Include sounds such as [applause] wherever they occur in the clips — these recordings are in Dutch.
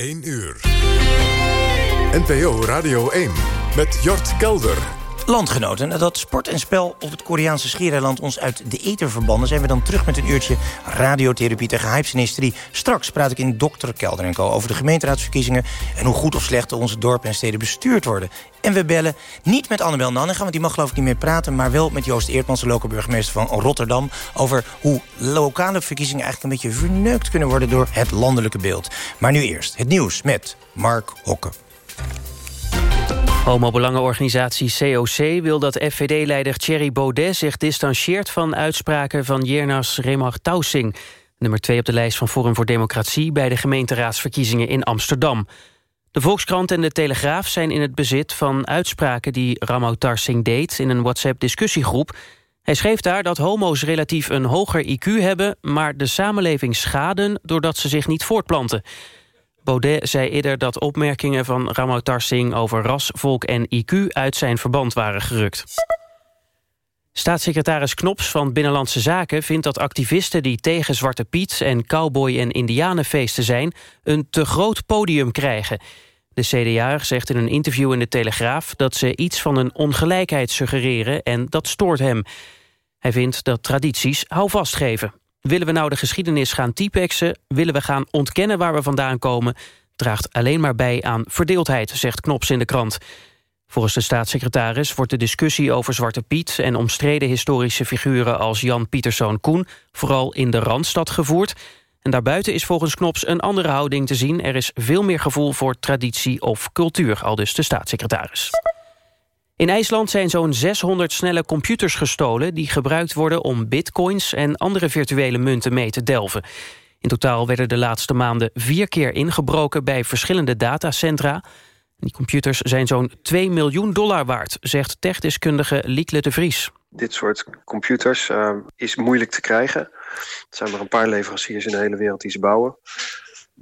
1 uur. NPO Radio 1 met Jort Kelder. Landgenoten, nadat sport en spel op het Koreaanse schiereiland ons uit de ether verbanden... zijn we dan terug met een uurtje radiotherapie tegen hypes en. Straks praat ik in Dr. Kelder over de gemeenteraadsverkiezingen... en hoe goed of slecht onze dorpen en steden bestuurd worden. En we bellen niet met Annabel Nanninga, want die mag geloof ik niet meer praten... maar wel met Joost Eertmans, de lokale burgemeester van Rotterdam... over hoe lokale verkiezingen eigenlijk een beetje verneukt kunnen worden... door het landelijke beeld. Maar nu eerst het nieuws met Mark Hokke. Homo-belangenorganisatie COC wil dat FVD-leider Thierry Baudet zich distancieert van uitspraken van Jernas Remach Tausing, nummer 2 op de lijst van Forum voor Democratie bij de gemeenteraadsverkiezingen in Amsterdam. De Volkskrant en de Telegraaf zijn in het bezit van uitspraken die Ramau Tarsing deed in een WhatsApp-discussiegroep. Hij schreef daar dat homo's relatief een hoger IQ hebben, maar de samenleving schaden doordat ze zich niet voortplanten. Baudet zei eerder dat opmerkingen van Ramautar Singh over ras, volk en IQ uit zijn verband waren gerukt. Staatssecretaris Knops van Binnenlandse Zaken vindt dat activisten die tegen Zwarte Piet en cowboy- en indianenfeesten zijn een te groot podium krijgen. De CDA zegt in een interview in de Telegraaf dat ze iets van een ongelijkheid suggereren en dat stoort hem. Hij vindt dat tradities houvast geven. Willen we nou de geschiedenis gaan typexen? Willen we gaan ontkennen waar we vandaan komen? Draagt alleen maar bij aan verdeeldheid, zegt Knops in de krant. Volgens de staatssecretaris wordt de discussie over Zwarte Piet... en omstreden historische figuren als Jan Pieterszoon Koen... vooral in de Randstad gevoerd. En daarbuiten is volgens Knops een andere houding te zien. Er is veel meer gevoel voor traditie of cultuur, al dus de staatssecretaris. In IJsland zijn zo'n 600 snelle computers gestolen... die gebruikt worden om bitcoins en andere virtuele munten mee te delven. In totaal werden de laatste maanden vier keer ingebroken... bij verschillende datacentra. Die computers zijn zo'n 2 miljoen dollar waard... zegt techdeskundige Liekle de Vries. Dit soort computers uh, is moeilijk te krijgen. Er zijn maar een paar leveranciers in de hele wereld die ze bouwen.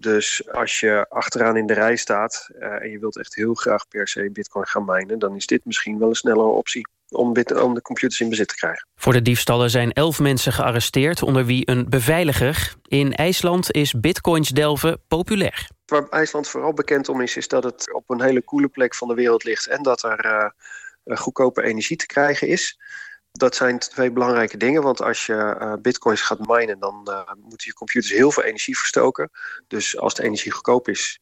Dus als je achteraan in de rij staat uh, en je wilt echt heel graag per se bitcoin gaan minen... dan is dit misschien wel een snellere optie om, om de computers in bezit te krijgen. Voor de diefstallen zijn elf mensen gearresteerd, onder wie een beveiliger. In IJsland is bitcoins delven populair. Waar IJsland vooral bekend om is, is dat het op een hele coole plek van de wereld ligt... en dat er uh, goedkope energie te krijgen is dat zijn twee belangrijke dingen. Want als je uh, bitcoins gaat minen, dan uh, moeten je computers heel veel energie verstoken. Dus als de energie goedkoop is,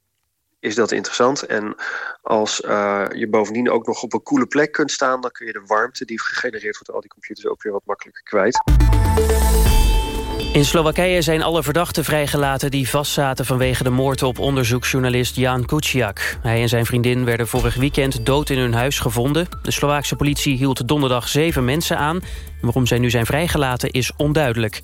is dat interessant. En als uh, je bovendien ook nog op een koele plek kunt staan... dan kun je de warmte die gegenereerd wordt door al die computers ook weer wat makkelijker kwijt. In Slowakije zijn alle verdachten vrijgelaten die vastzaten vanwege de moord op onderzoeksjournalist Jan Kuciak. Hij en zijn vriendin werden vorig weekend dood in hun huis gevonden. De Slovaakse politie hield donderdag zeven mensen aan. Waarom zij nu zijn vrijgelaten is onduidelijk.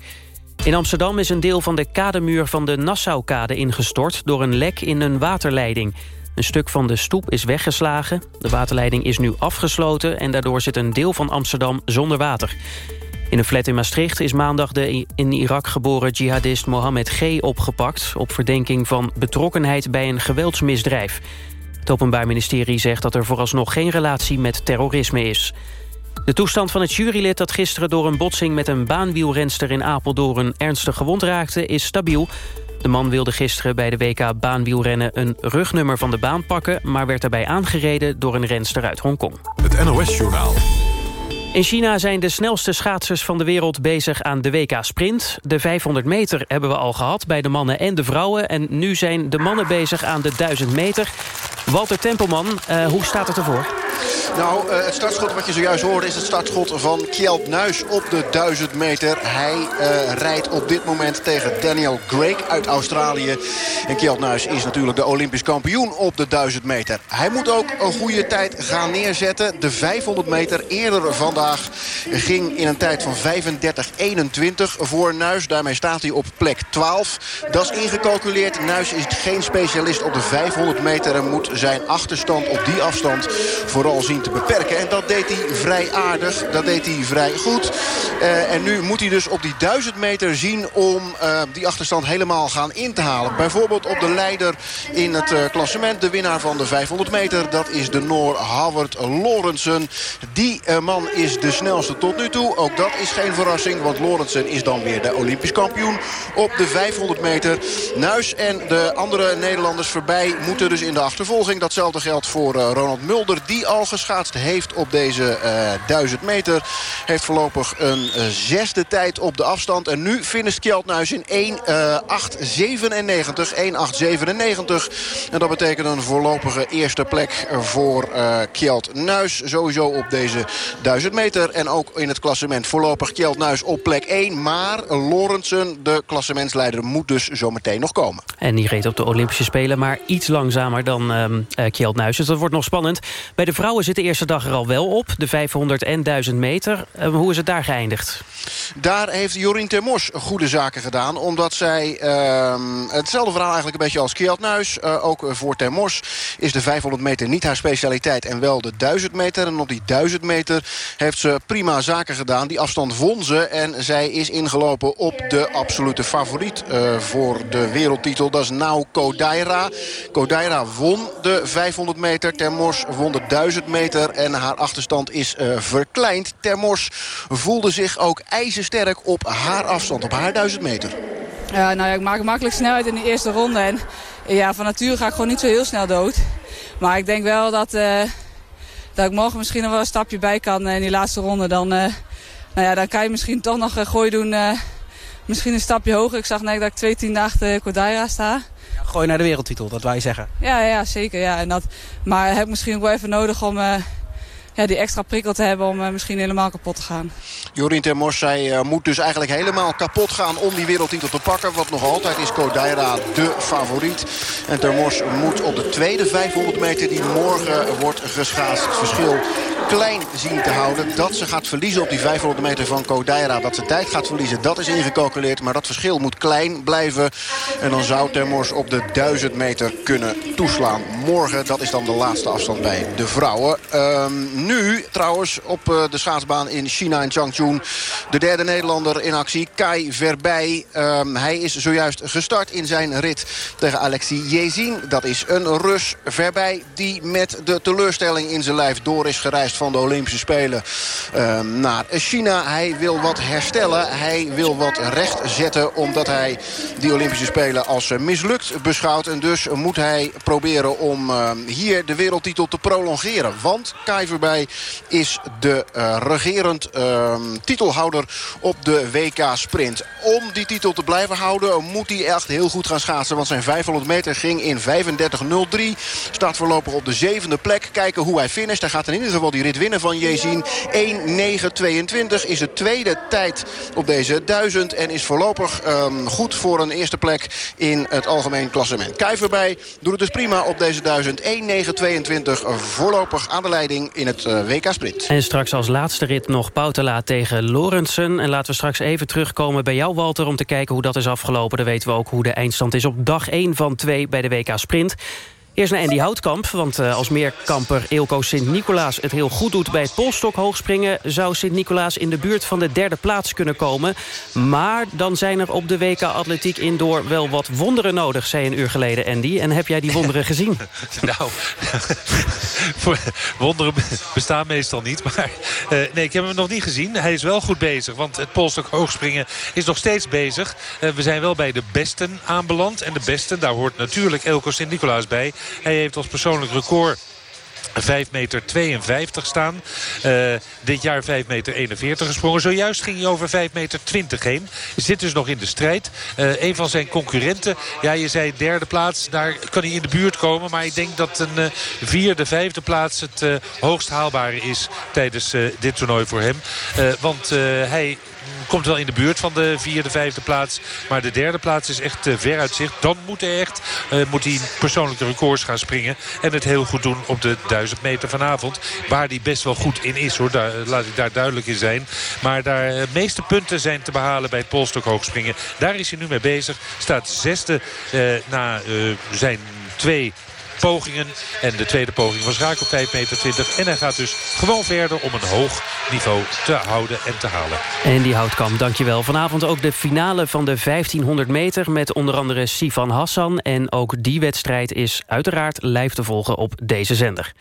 In Amsterdam is een deel van de kademuur van de Nassaukade ingestort... door een lek in een waterleiding. Een stuk van de stoep is weggeslagen. De waterleiding is nu afgesloten... en daardoor zit een deel van Amsterdam zonder water. In een flat in Maastricht is maandag de in Irak geboren jihadist Mohammed G. opgepakt... op verdenking van betrokkenheid bij een geweldsmisdrijf. Het Openbaar Ministerie zegt dat er vooralsnog geen relatie met terrorisme is. De toestand van het jurylid dat gisteren door een botsing... met een baanwielrenster in Apeldoorn ernstig gewond raakte, is stabiel. De man wilde gisteren bij de WK baanwielrennen een rugnummer van de baan pakken... maar werd daarbij aangereden door een renster uit Hongkong. Het NOS-journaal. In China zijn de snelste schaatsers van de wereld bezig aan de WK Sprint. De 500 meter hebben we al gehad bij de mannen en de vrouwen. En nu zijn de mannen bezig aan de 1000 meter. Walter Tempelman, uh, hoe staat het ervoor? Nou, uh, het startschot wat je zojuist hoorde is het startschot van Kjeld Nuis op de 1000 meter. Hij uh, rijdt op dit moment tegen Daniel Craig uit Australië. En Kjeld Nuis is natuurlijk de Olympisch kampioen op de 1000 meter. Hij moet ook een goede tijd gaan neerzetten. De 500 meter eerder vandaag ging in een tijd van 35-21 voor Nuis. Daarmee staat hij op plek 12. Dat is ingecalculeerd. Nuis is geen specialist op de 500 meter en moet zijn achterstand op die afstand vooral zien te beperken. En dat deed hij vrij aardig. Dat deed hij vrij goed. en nu moet hij dus op die 1000 meter zien om die achterstand helemaal gaan in te halen. Bijvoorbeeld op de leider in het klassement. De winnaar van de 500 meter. Dat is de Noor Howard Lorensen. Die man is de snelste tot nu toe. Ook dat is geen verrassing. Want Lorensen is dan weer de Olympisch kampioen op de 500 meter. Nuis en de andere Nederlanders voorbij moeten dus in de achtervolging. Datzelfde geldt voor Ronald Mulder. Die al heeft op deze uh, eh, 1000 meter. Heeft voorlopig een uh, zesde tijd op de afstand. En nu finisht Kjeld Nuis in 1.897. 1.897. En dat betekent een voorlopige eerste plek voor Kjeld Nuis. Sowieso op deze 1000 meter. En ook in het klassement voorlopig Kjeld Nuis op plek 1. Maar Lorensen, de klassementsleider, moet dus zometeen nog komen. En die reed op de Olympische Spelen, maar iets langzamer dan uh, Kjeld Nuis. Dus dat wordt nog spannend. Bij de vrouwen zit de eerste dag er al wel op. De 500 en 1000 meter. Uh, hoe is het daar geëindigd? Daar heeft Jorien Termors goede zaken gedaan. Omdat zij uh, hetzelfde verhaal eigenlijk een beetje als Kjeld Nuis. Uh, ook voor Termors is de 500 meter niet haar specialiteit. En wel de 1000 meter. En op die 1000 meter heeft ze prima zaken gedaan. Die afstand won ze. En zij is ingelopen op de absolute favoriet voor de wereldtitel. Dat is Nau Kodaira. Kodaira won de 500 meter. Termors won de 1000 meter. En haar achterstand is uh, verkleind. Termors voelde zich ook ijzersterk op haar afstand. Op haar 1000 meter. Ja, nou ja, ik maak makkelijk snelheid in de eerste ronde. En ja, van nature ga ik gewoon niet zo heel snel dood. Maar ik denk wel dat, uh, dat ik morgen misschien nog wel een stapje bij kan in die laatste ronde. Dan, nou ja, dan kan je misschien toch nog een gooi doen. Misschien een stapje hoger. Ik zag net dat ik twee tien achter Kodaira sta. Gooi naar de wereldtitel, dat wij zeggen. Ja, ja zeker. Ja. En dat, maar heb misschien ook wel even nodig om ja, die extra prikkel te hebben om uh, misschien helemaal kapot te gaan. Jorien Termors, zij uh, moet dus eigenlijk helemaal kapot gaan om die wereldtitel te pakken. Want nog altijd is Kodaira de favoriet. En Termors moet op de tweede 500 meter die morgen wordt geschaatst. Het verschil klein zien te houden. Dat ze gaat verliezen op die 500 meter van Kodaira. Dat ze tijd gaat verliezen, dat is ingecalculeerd. Maar dat verschil moet klein blijven. En dan zou Termors op de 1000 meter kunnen toeslaan. Morgen, dat is dan de laatste afstand bij de vrouwen. Um, nu trouwens op uh, de schaatsbaan in China in Changchun. De derde Nederlander in actie, Kai Verbij. Um, hij is zojuist gestart in zijn rit tegen Alexei Jezin. Dat is een Rus Verbij die met de teleurstelling in zijn lijf door is gereisd van de Olympische Spelen um, naar China. Hij wil wat herstellen. Hij wil wat recht zetten omdat hij die Olympische Spelen als mislukt beschouwt. En dus moet hij proberen om uh, hier de wereldtitel te prolongeren. Want Kai Verbij is de uh, regerend uh, titelhouder op de WK Sprint. Om die titel te blijven houden moet hij echt heel goed gaan schaatsen. Want zijn 500 meter ging in 35.03. Staat voorlopig op de zevende plek. Kijken hoe hij finisht. Hij gaat in ieder geval die rit winnen van Jezien. 1.9.22 is de tweede tijd op deze 1000. En is voorlopig um, goed voor een eerste plek in het algemeen klassement. Kuiverbij doet het dus prima op deze 1000. 1.9.22 voorlopig aan de leiding in het uh, WK Sprint. En straks als laatste rit nog Poutela tegen Lorensen. En laten we straks even terugkomen bij jou, Walter... om te kijken hoe dat is afgelopen. Dan weten we ook hoe de eindstand is op dag 1 van 2 bij de WK Sprint. Eerst naar Andy Houtkamp, want uh, als meerkamper Eelco Sint-Nicolaas... het heel goed doet bij het polstok hoogspringen... zou Sint-Nicolaas in de buurt van de derde plaats kunnen komen. Maar dan zijn er op de WK Atletiek Indoor wel wat wonderen nodig... zei een uur geleden, Andy. En heb jij die wonderen gezien? [laughs] nou, [laughs] wonderen bestaan meestal niet. Maar uh, nee, ik heb hem nog niet gezien. Hij is wel goed bezig, want het polstok hoogspringen is nog steeds bezig. Uh, we zijn wel bij de besten aanbeland. En de besten, daar hoort natuurlijk Eelco Sint-Nicolaas bij... Hij heeft als persoonlijk record 5 meter 52 staan. Uh, dit jaar 5 meter 41 gesprongen. Zojuist ging hij over 5 meter 20 heen. Zit dus nog in de strijd. Uh, een van zijn concurrenten. Ja, je zei derde plaats. Daar kan hij in de buurt komen. Maar ik denk dat een uh, vierde, vijfde plaats het hoogst haalbare is tijdens dit toernooi voor hem. want hij komt wel in de buurt van de vierde, vijfde plaats. Maar de derde plaats is echt uh, ver uit zicht. Dan moet hij echt uh, moet hij persoonlijke records gaan springen. En het heel goed doen op de 1000 meter vanavond. Waar hij best wel goed in is hoor. Daar, laat ik daar duidelijk in zijn. Maar daar de meeste punten zijn te behalen bij het polstok hoogspringen. Daar is hij nu mee bezig. Staat zesde na zijn twee pogingen. En de tweede poging was raak op 5 meter 20. En hij gaat dus gewoon verder om een hoog niveau te houden en te halen. En die houtkamp, dankjewel. Vanavond ook de finale van de 1500 meter... met onder andere Sivan Hassan. En ook die wedstrijd is uiteraard live te volgen op deze zender.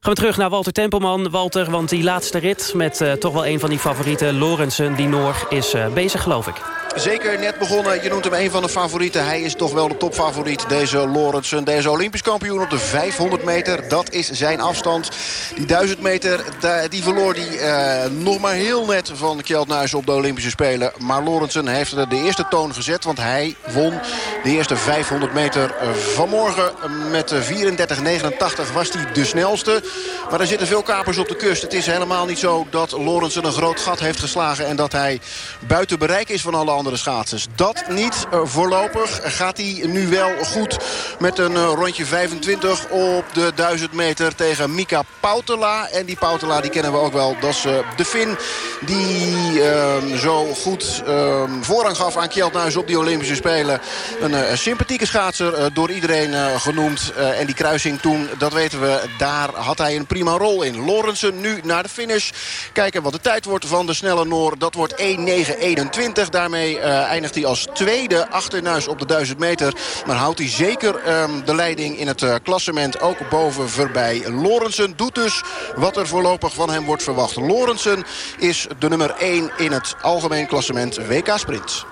Gaan we terug naar Walter Tempelman. Walter, want die laatste rit met uh, toch wel een van die favorieten... Lorensen, die Noor, is uh, bezig, geloof ik. Zeker net begonnen. Je noemt hem een van de favorieten. Hij is toch wel de topfavoriet, deze Lorentzen. Deze Olympisch kampioen op de 500 meter. Dat is zijn afstand. Die 1000 meter, die verloor hij uh, nog maar heel net van Kjeld op de Olympische Spelen. Maar Lorentzen heeft de eerste toon gezet. Want hij won de eerste 500 meter vanmorgen. Met 34,89 was hij de snelste. Maar er zitten veel kapers op de kust. Het is helemaal niet zo dat Lorentzen een groot gat heeft geslagen... en dat hij buiten bereik is van alle andere schaatsers. Dat niet. Uh, voorlopig gaat hij nu wel goed met een uh, rondje 25 op de 1000 meter tegen Mika Pautela. En die Pautela die kennen we ook wel. Dat is uh, de Fin die ehm, zo goed ehm, voorrang gaf aan Kjeldnuis op die Olympische Spelen. Een sympathieke schaatser door iedereen genoemd. en die kruising toen, dat weten we, daar had hij een prima rol in. Lorensen nu naar de finish. Kijken wat de tijd wordt van de snelle Noor. Dat wordt 1.9.21. Daarmee uh, eindigt hij als tweede achter Nuis op de 1000 meter. Maar houdt hij zeker um, de leiding in het uh, klassement ook boven voorbij. Lorensen doet dus wat er voorlopig van hem wordt verwacht. Lorensen is de nummer 1 in het algemeen klassement WK Sprint.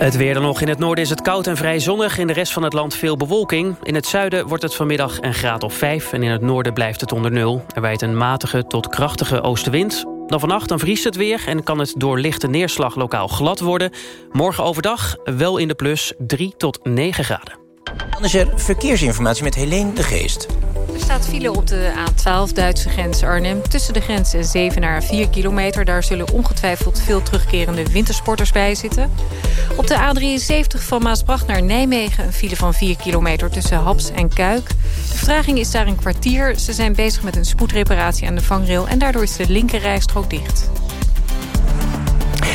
Het weer dan nog. In het noorden is het koud en vrij zonnig. In de rest van het land veel bewolking. In het zuiden wordt het vanmiddag een graad of 5. En in het noorden blijft het onder nul. Er wijt een matige tot krachtige oostenwind. Dan vannacht dan vriest het weer en kan het door lichte neerslag lokaal glad worden. Morgen overdag wel in de plus 3 tot 9 graden. Dan is er verkeersinformatie met Helene de Geest. Er staat file op de A12 Duitse grens Arnhem. Tussen de grens en 7 naar 4 kilometer. Daar zullen ongetwijfeld veel terugkerende wintersporters bij zitten. Op de A73 van Maasbracht naar Nijmegen... een file van 4 kilometer tussen Haps en Kuik. De vertraging is daar een kwartier. Ze zijn bezig met een spoedreparatie aan de vangrail... en daardoor is de linkerrijstrook dicht.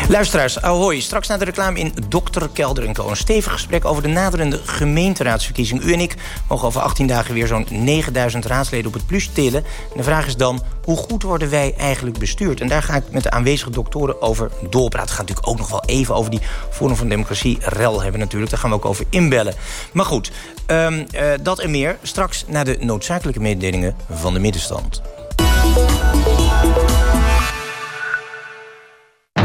Luisteraars, ahoy. Straks na de reclame in Dr. Kelder Co. Een stevig gesprek over de naderende gemeenteraadsverkiezing. U en ik mogen over 18 dagen weer zo'n 9000 raadsleden op het plus tillen. En de vraag is dan, hoe goed worden wij eigenlijk bestuurd? En daar ga ik met de aanwezige doktoren over doorpraten. We gaan natuurlijk ook nog wel even over die vorm van democratie rel hebben natuurlijk. Daar gaan we ook over inbellen. Maar goed, um, uh, dat en meer straks naar de noodzakelijke mededelingen van de middenstand.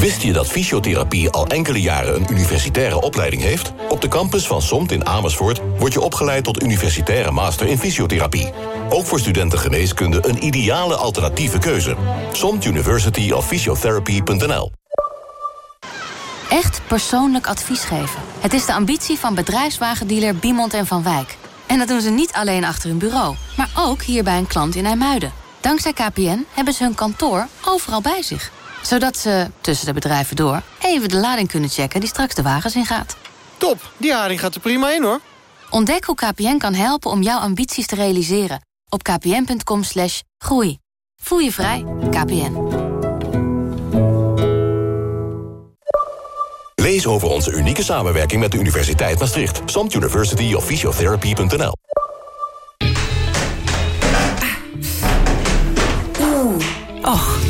Wist je dat fysiotherapie al enkele jaren een universitaire opleiding heeft? Op de campus van SOMT in Amersfoort word je opgeleid tot universitaire master in fysiotherapie. Ook voor studenten geneeskunde een ideale alternatieve keuze. SOMT University of Physiotherapy.nl Echt persoonlijk advies geven. Het is de ambitie van bedrijfswagendealer Biemond en Van Wijk. En dat doen ze niet alleen achter hun bureau, maar ook hier bij een klant in IJmuiden. Dankzij KPN hebben ze hun kantoor overal bij zich zodat ze, tussen de bedrijven door, even de lading kunnen checken die straks de wagens ingaat. Top, die haring gaat er prima in hoor. Ontdek hoe KPN kan helpen om jouw ambities te realiseren. Op kpn.com slash groei. Voel je vrij, KPN. Lees over onze unieke samenwerking met de Universiteit Maastricht. Samt University of Physiotherapy.nl Och.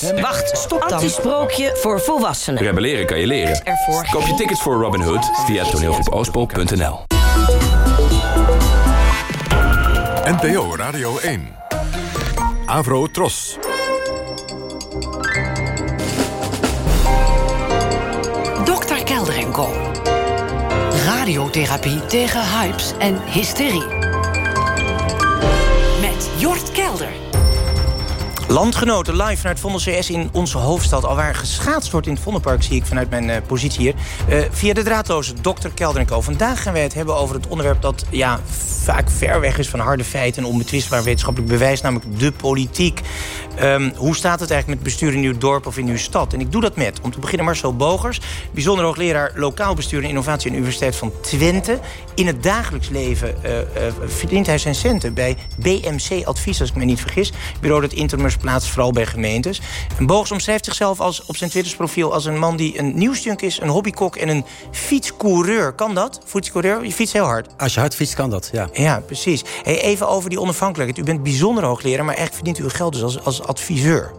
Wacht, stop dan. Antisprookje voor volwassenen. Rebelleren kan je leren. Ervoor Koop je tickets voor Robin Hood via toneelgroepoostpol.nl. NPO Radio 1. Avro Tros. Dr. Kelder en Co. Radiotherapie tegen hypes en hysterie. Met Jort Kelder. Landgenoten live vanuit Vondel CS in onze hoofdstad. Alwaar geschaatst wordt in het Vondelpark, zie ik vanuit mijn uh, positie hier. Uh, via de draadloze dokter Kelder Co. Vandaag gaan wij het hebben over het onderwerp dat ja, vaak ver weg is van harde feiten... en onbetwistbaar wetenschappelijk bewijs, namelijk de politiek. Um, hoe staat het eigenlijk met bestuur in uw dorp of in uw stad? En ik doe dat met, om te beginnen Marcel Bogers... bijzonder hoogleraar lokaal bestuur en innovatie aan de Universiteit van Twente. In het dagelijks leven uh, verdient hij zijn centen bij BMC Advies, als ik me niet vergis. Bureau dat interimers plaats, vooral bij gemeentes. En Bogus omschrijft zichzelf als, op zijn Twittersprofiel als een man die een nieuwsjunk is, een hobbykok en een fietscoureur. Kan dat? Fietscoureur? Je fietst heel hard. Als je hard fietst, kan dat, ja. Ja, precies. Hey, even over die onafhankelijkheid. U bent bijzonder hoogleraar, maar echt verdient u uw geld dus als, als adviseur.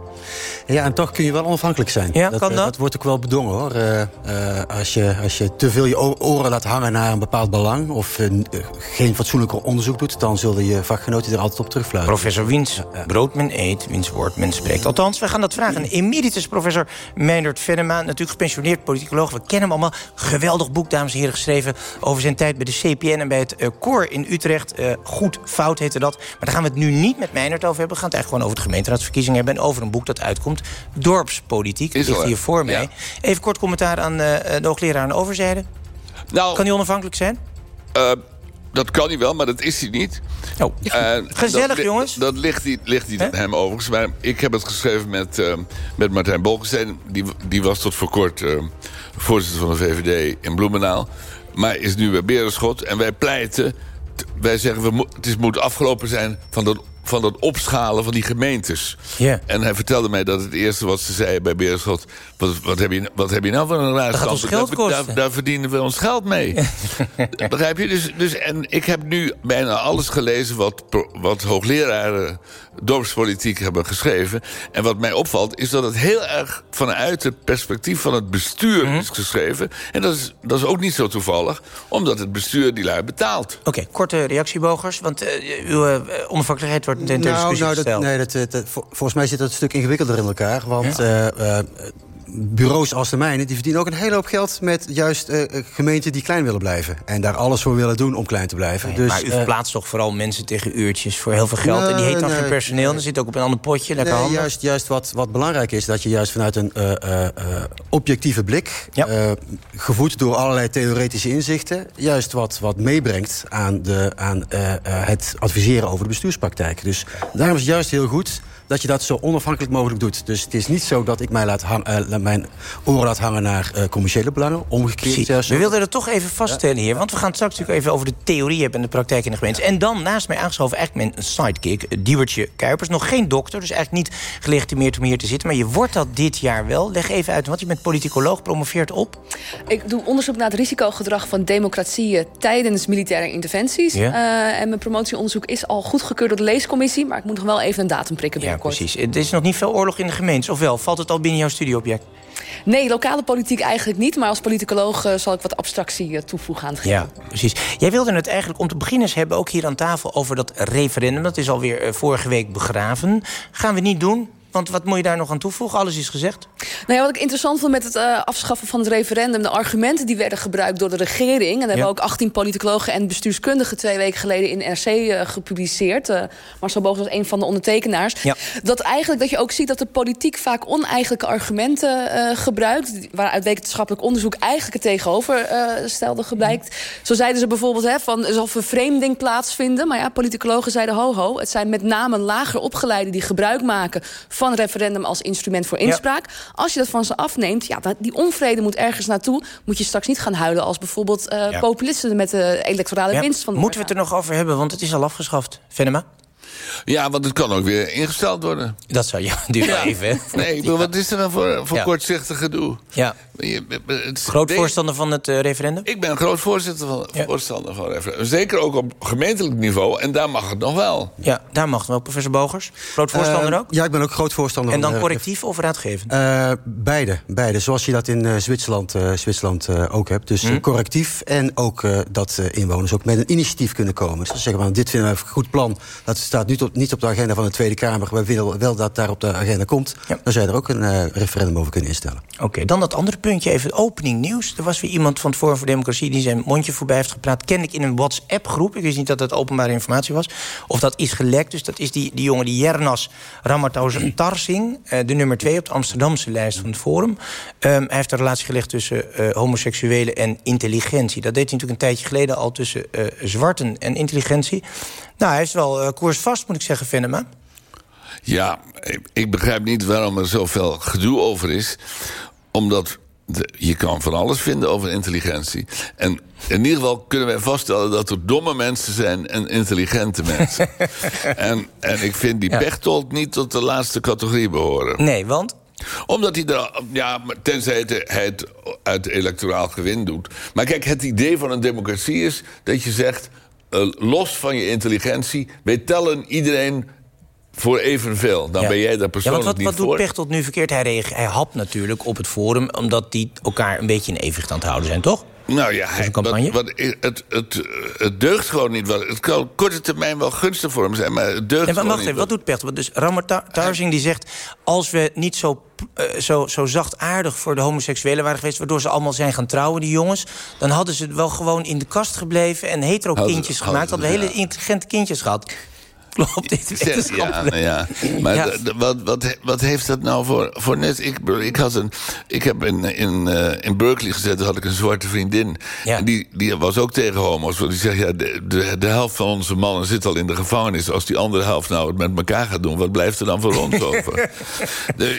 Ja, en toch kun je wel onafhankelijk zijn. Ja, dat, kan dat? dat wordt ook wel bedongen, hoor. Uh, uh, als, je, als je te veel je oren laat hangen naar een bepaald belang... of uh, geen fatsoenlijk onderzoek doet... dan zullen je vakgenoten er altijd op terugfluiten. Professor Wiens, brood men eet, wiens woord men spreekt. Althans, we gaan dat vragen. Emeritus professor Meindert Venema, natuurlijk gepensioneerd politicoloog. We kennen hem allemaal. Geweldig boek, dames en heren, geschreven... over zijn tijd bij de CPN en bij het KOR in Utrecht. goed, fout heette dat. Maar daar gaan we het nu niet met Meindert over hebben. We gaan het eigenlijk gewoon over de gemeenteraadsverkiezingen hebben... en over een boek dat uitkomt. Dorpspolitiek, dat ligt hier voor mij. Even kort commentaar aan uh, de hoogleraar aan overzijde. Nou, kan hij onafhankelijk zijn? Uh, dat kan hij wel, maar dat is hij niet. Oh, uh, [laughs] Gezellig, dat, jongens. Dat ligt ligt niet aan hem overigens. Maar ik heb het geschreven met, uh, met Martijn Bolkestein. Die, die was tot voor kort voorzitter van de VVD in Bloemendaal. Maar is nu bij Berenschot. En wij pleiten... Wij zeggen, we het is, moet afgelopen zijn van dat van dat opschalen van die gemeentes. Yeah. En hij vertelde mij dat het eerste wat ze zei bij Beerschot... wat, wat, heb, je, wat heb je nou voor een raar dat ons geld daar, daar, daar, verdienen we ons geld mee. [laughs] Begrijp je? Dus, dus, en ik heb nu bijna alles gelezen... wat, wat hoogleraren dorpspolitiek hebben geschreven. En wat mij opvalt is dat het heel erg vanuit het perspectief van het bestuur mm -hmm. is geschreven. En dat is, dat is ook niet zo toevallig, omdat het bestuur die lui betaalt. Oké, okay, korte reactiebogers, want uh, uw uh, onafhankelijkheid wordt nou, discussie nou, gesteld. Dat, nee, dat, dat, volgens mij zit dat een stuk ingewikkelder in elkaar. Want ja. uh, bureaus als de mijne... die verdienen ook een hele hoop geld met juist uh, gemeenten die klein willen blijven. En daar alles voor willen doen om klein te blijven. Nee, dus, maar u uh, verplaatst toch vooral mensen tegen uurtjes voor heel veel geld... En die heet dan geen personeel, en dan zit ook op een ander potje. Juist, juist wat, wat belangrijk is, dat je juist vanuit een objectieve blik... Ja. gevoed door allerlei theoretische inzichten... juist wat, wat meebrengt aan, de, aan het adviseren over de bestuurspraktijk. Dus daarom is het juist heel goed dat je dat zo onafhankelijk mogelijk doet. Dus het is niet zo dat ik mij laat hang, uh, mijn oren laat hangen naar uh, commerciële belangen. Omgekeerd. Uh, we wilden het toch even vaststellen hier. Want we gaan het straks natuurlijk even over de theorie hebben... en de praktijk in de gemeente. En dan naast mij aangeschoven eigenlijk mijn sidekick, Diewertje Kuipers. Nog geen dokter, dus eigenlijk niet gelegitimeerd om hier te zitten. Maar je wordt dat dit jaar wel. Leg even uit, want je bent politicoloog, promoveert op. Ik doe onderzoek naar het risicogedrag van democratieën... tijdens militaire interventies. Ja. en mijn promotieonderzoek is al goedgekeurd door de leescommissie... maar ik moet nog wel even een datum prikken ja, precies. Er is nog niet veel oorlog in de gemeente, of wel? Valt het al binnen jouw studieobject? Nee, lokale politiek eigenlijk niet. Maar als politicoloog uh, zal ik wat abstractie uh, toevoegen aan het geheel. Ja, precies. Jij wilde het eigenlijk om te beginnen hebben... ook hier aan tafel over dat referendum. Dat is alweer uh, vorige week begraven. Gaan we niet doen. Want wat moet je daar nog aan toevoegen? Alles is gezegd. Nou ja, wat ik interessant vond met het uh, afschaffen van het referendum... de argumenten die werden gebruikt door de regering... en daar ja. hebben ook 18 politicologen en bestuurskundigen... twee weken geleden in NRC uh, gepubliceerd. Uh, Marcel Boog was een van de ondertekenaars. Ja. Dat eigenlijk dat je ook ziet dat de politiek vaak oneigenlijke argumenten gebruikt... waaruit wetenschappelijk onderzoek eigenlijk het tegenovergestelde geblijkt. Zo zeiden ze bijvoorbeeld hè, van er zal vervreemding plaatsvinden. Maar ja, politicologen zeiden ho ho. Het zijn met name lager opgeleiden die gebruik maken van referendum als instrument voor inspraak. Ja. Als je dat van ze afneemt, ja, die onvrede moet ergens naartoe. Moet je straks niet gaan huilen als bijvoorbeeld uh, ja. populisten met de electorale winst van de Moeten we het er nog over hebben, want het is al afgeschaft. Venema? Ja, want het kan ook weer ingesteld worden. Dat zou ja, duurt ja. even. Nee, ik bedoel, wat is er dan voor, voor ja. kortzichtig gedoe? Ja. Je, het, groot de, voorstander van het uh, referendum? Ik ben een groot voorzitter van, ja. voorstander van het referendum. Zeker ook op gemeentelijk niveau. En daar mag het nog wel. Ja, daar mag het wel. Professor Bogers, groot voorstander uh, ook? Ja, ik ben ook groot voorstander. En dan correctief of raadgevend? Uh, beide, beide. Zoals je dat in Zwitserland, Zwitserland ook hebt. Dus hmm. correctief en ook dat inwoners ook met een initiatief kunnen komen. Dus zeggen we, dit vinden we een goed plan. Dat staat nu tot niet op de agenda van de Tweede Kamer. We willen wel dat daar op de agenda komt. Dan zou je er ook een eh, referendum over kunnen instellen. Oké, dan dat andere puntje, even opening nieuws. Er was weer iemand van het Forum voor Democratie die zijn mondje voorbij heeft gepraat. Ken ik in een WhatsApp-groep. Ik wist niet dat dat openbare informatie was. Of dat is gelekt. Dus dat is die, die jongen, die Jernas [clears throat] Tarsing, uh, de nummer twee op de Amsterdamse lijst van het Forum. Um, hij heeft een relatie gelegd tussen uh, homoseksuelen en intelligentie. Dat deed hij natuurlijk een tijdje geleden al tussen zwarten en intelligentie. Nou, hij is wel uh, koersvast, moet ik zeggen, Venema. Ja, ik begrijp niet waarom er zoveel gedoe over is. Omdat je kan van alles vinden over intelligentie. En in ieder geval kunnen wij vaststellen dat er domme mensen zijn en intelligente mensen. [laughs] en, en ik vind die ja. Pechtold niet tot de laatste categorie behoren. Nee, want? Omdat hij er, ja, tenzij het, hij het uit electoraal gewin doet. Maar kijk, het idee van een democratie is dat je zegt... Uh, los van je intelligentie, wij tellen iedereen voor evenveel. Dan ja. ben jij daar persoonlijk ja, want wat, niet wat doet Pechtold nu verkeerd? Hij, hij hapt natuurlijk op het forum... omdat die elkaar een beetje in evenwicht aan het houden zijn, toch? Nou ja, hij, wat, wat, het, het, het deugt gewoon niet. Het kan op korte termijn wel gunstig voor hem zijn, maar het deugt en, gewoon wacht niet. even, wat doet Pechtold? Dus Rammer Tarzing die zegt... als we niet zo, uh, zo, zo zachtaardig voor de homoseksuelen waren geweest... waardoor ze allemaal zijn gaan trouwen, die jongens... dan hadden ze wel gewoon in de kast gebleven... en hetero-kindjes gemaakt. Hadden we hele intelligente kindjes gehad. [laughs] Klopt, dit ja, nou ja, maar Ja. wat, wat, wat heeft dat nou voor, voor net? Ik, ik, had een, ik heb in, in, uh, in Berkeley gezeten, had ik een zwarte vriendin. En die, die was ook tegen homo's. Want die zegt, ja, de, de, de helft van onze mannen zit al in de gevangenis. Als die andere helft nou het met elkaar gaat doen... wat blijft er dan voor ons [laughs] over?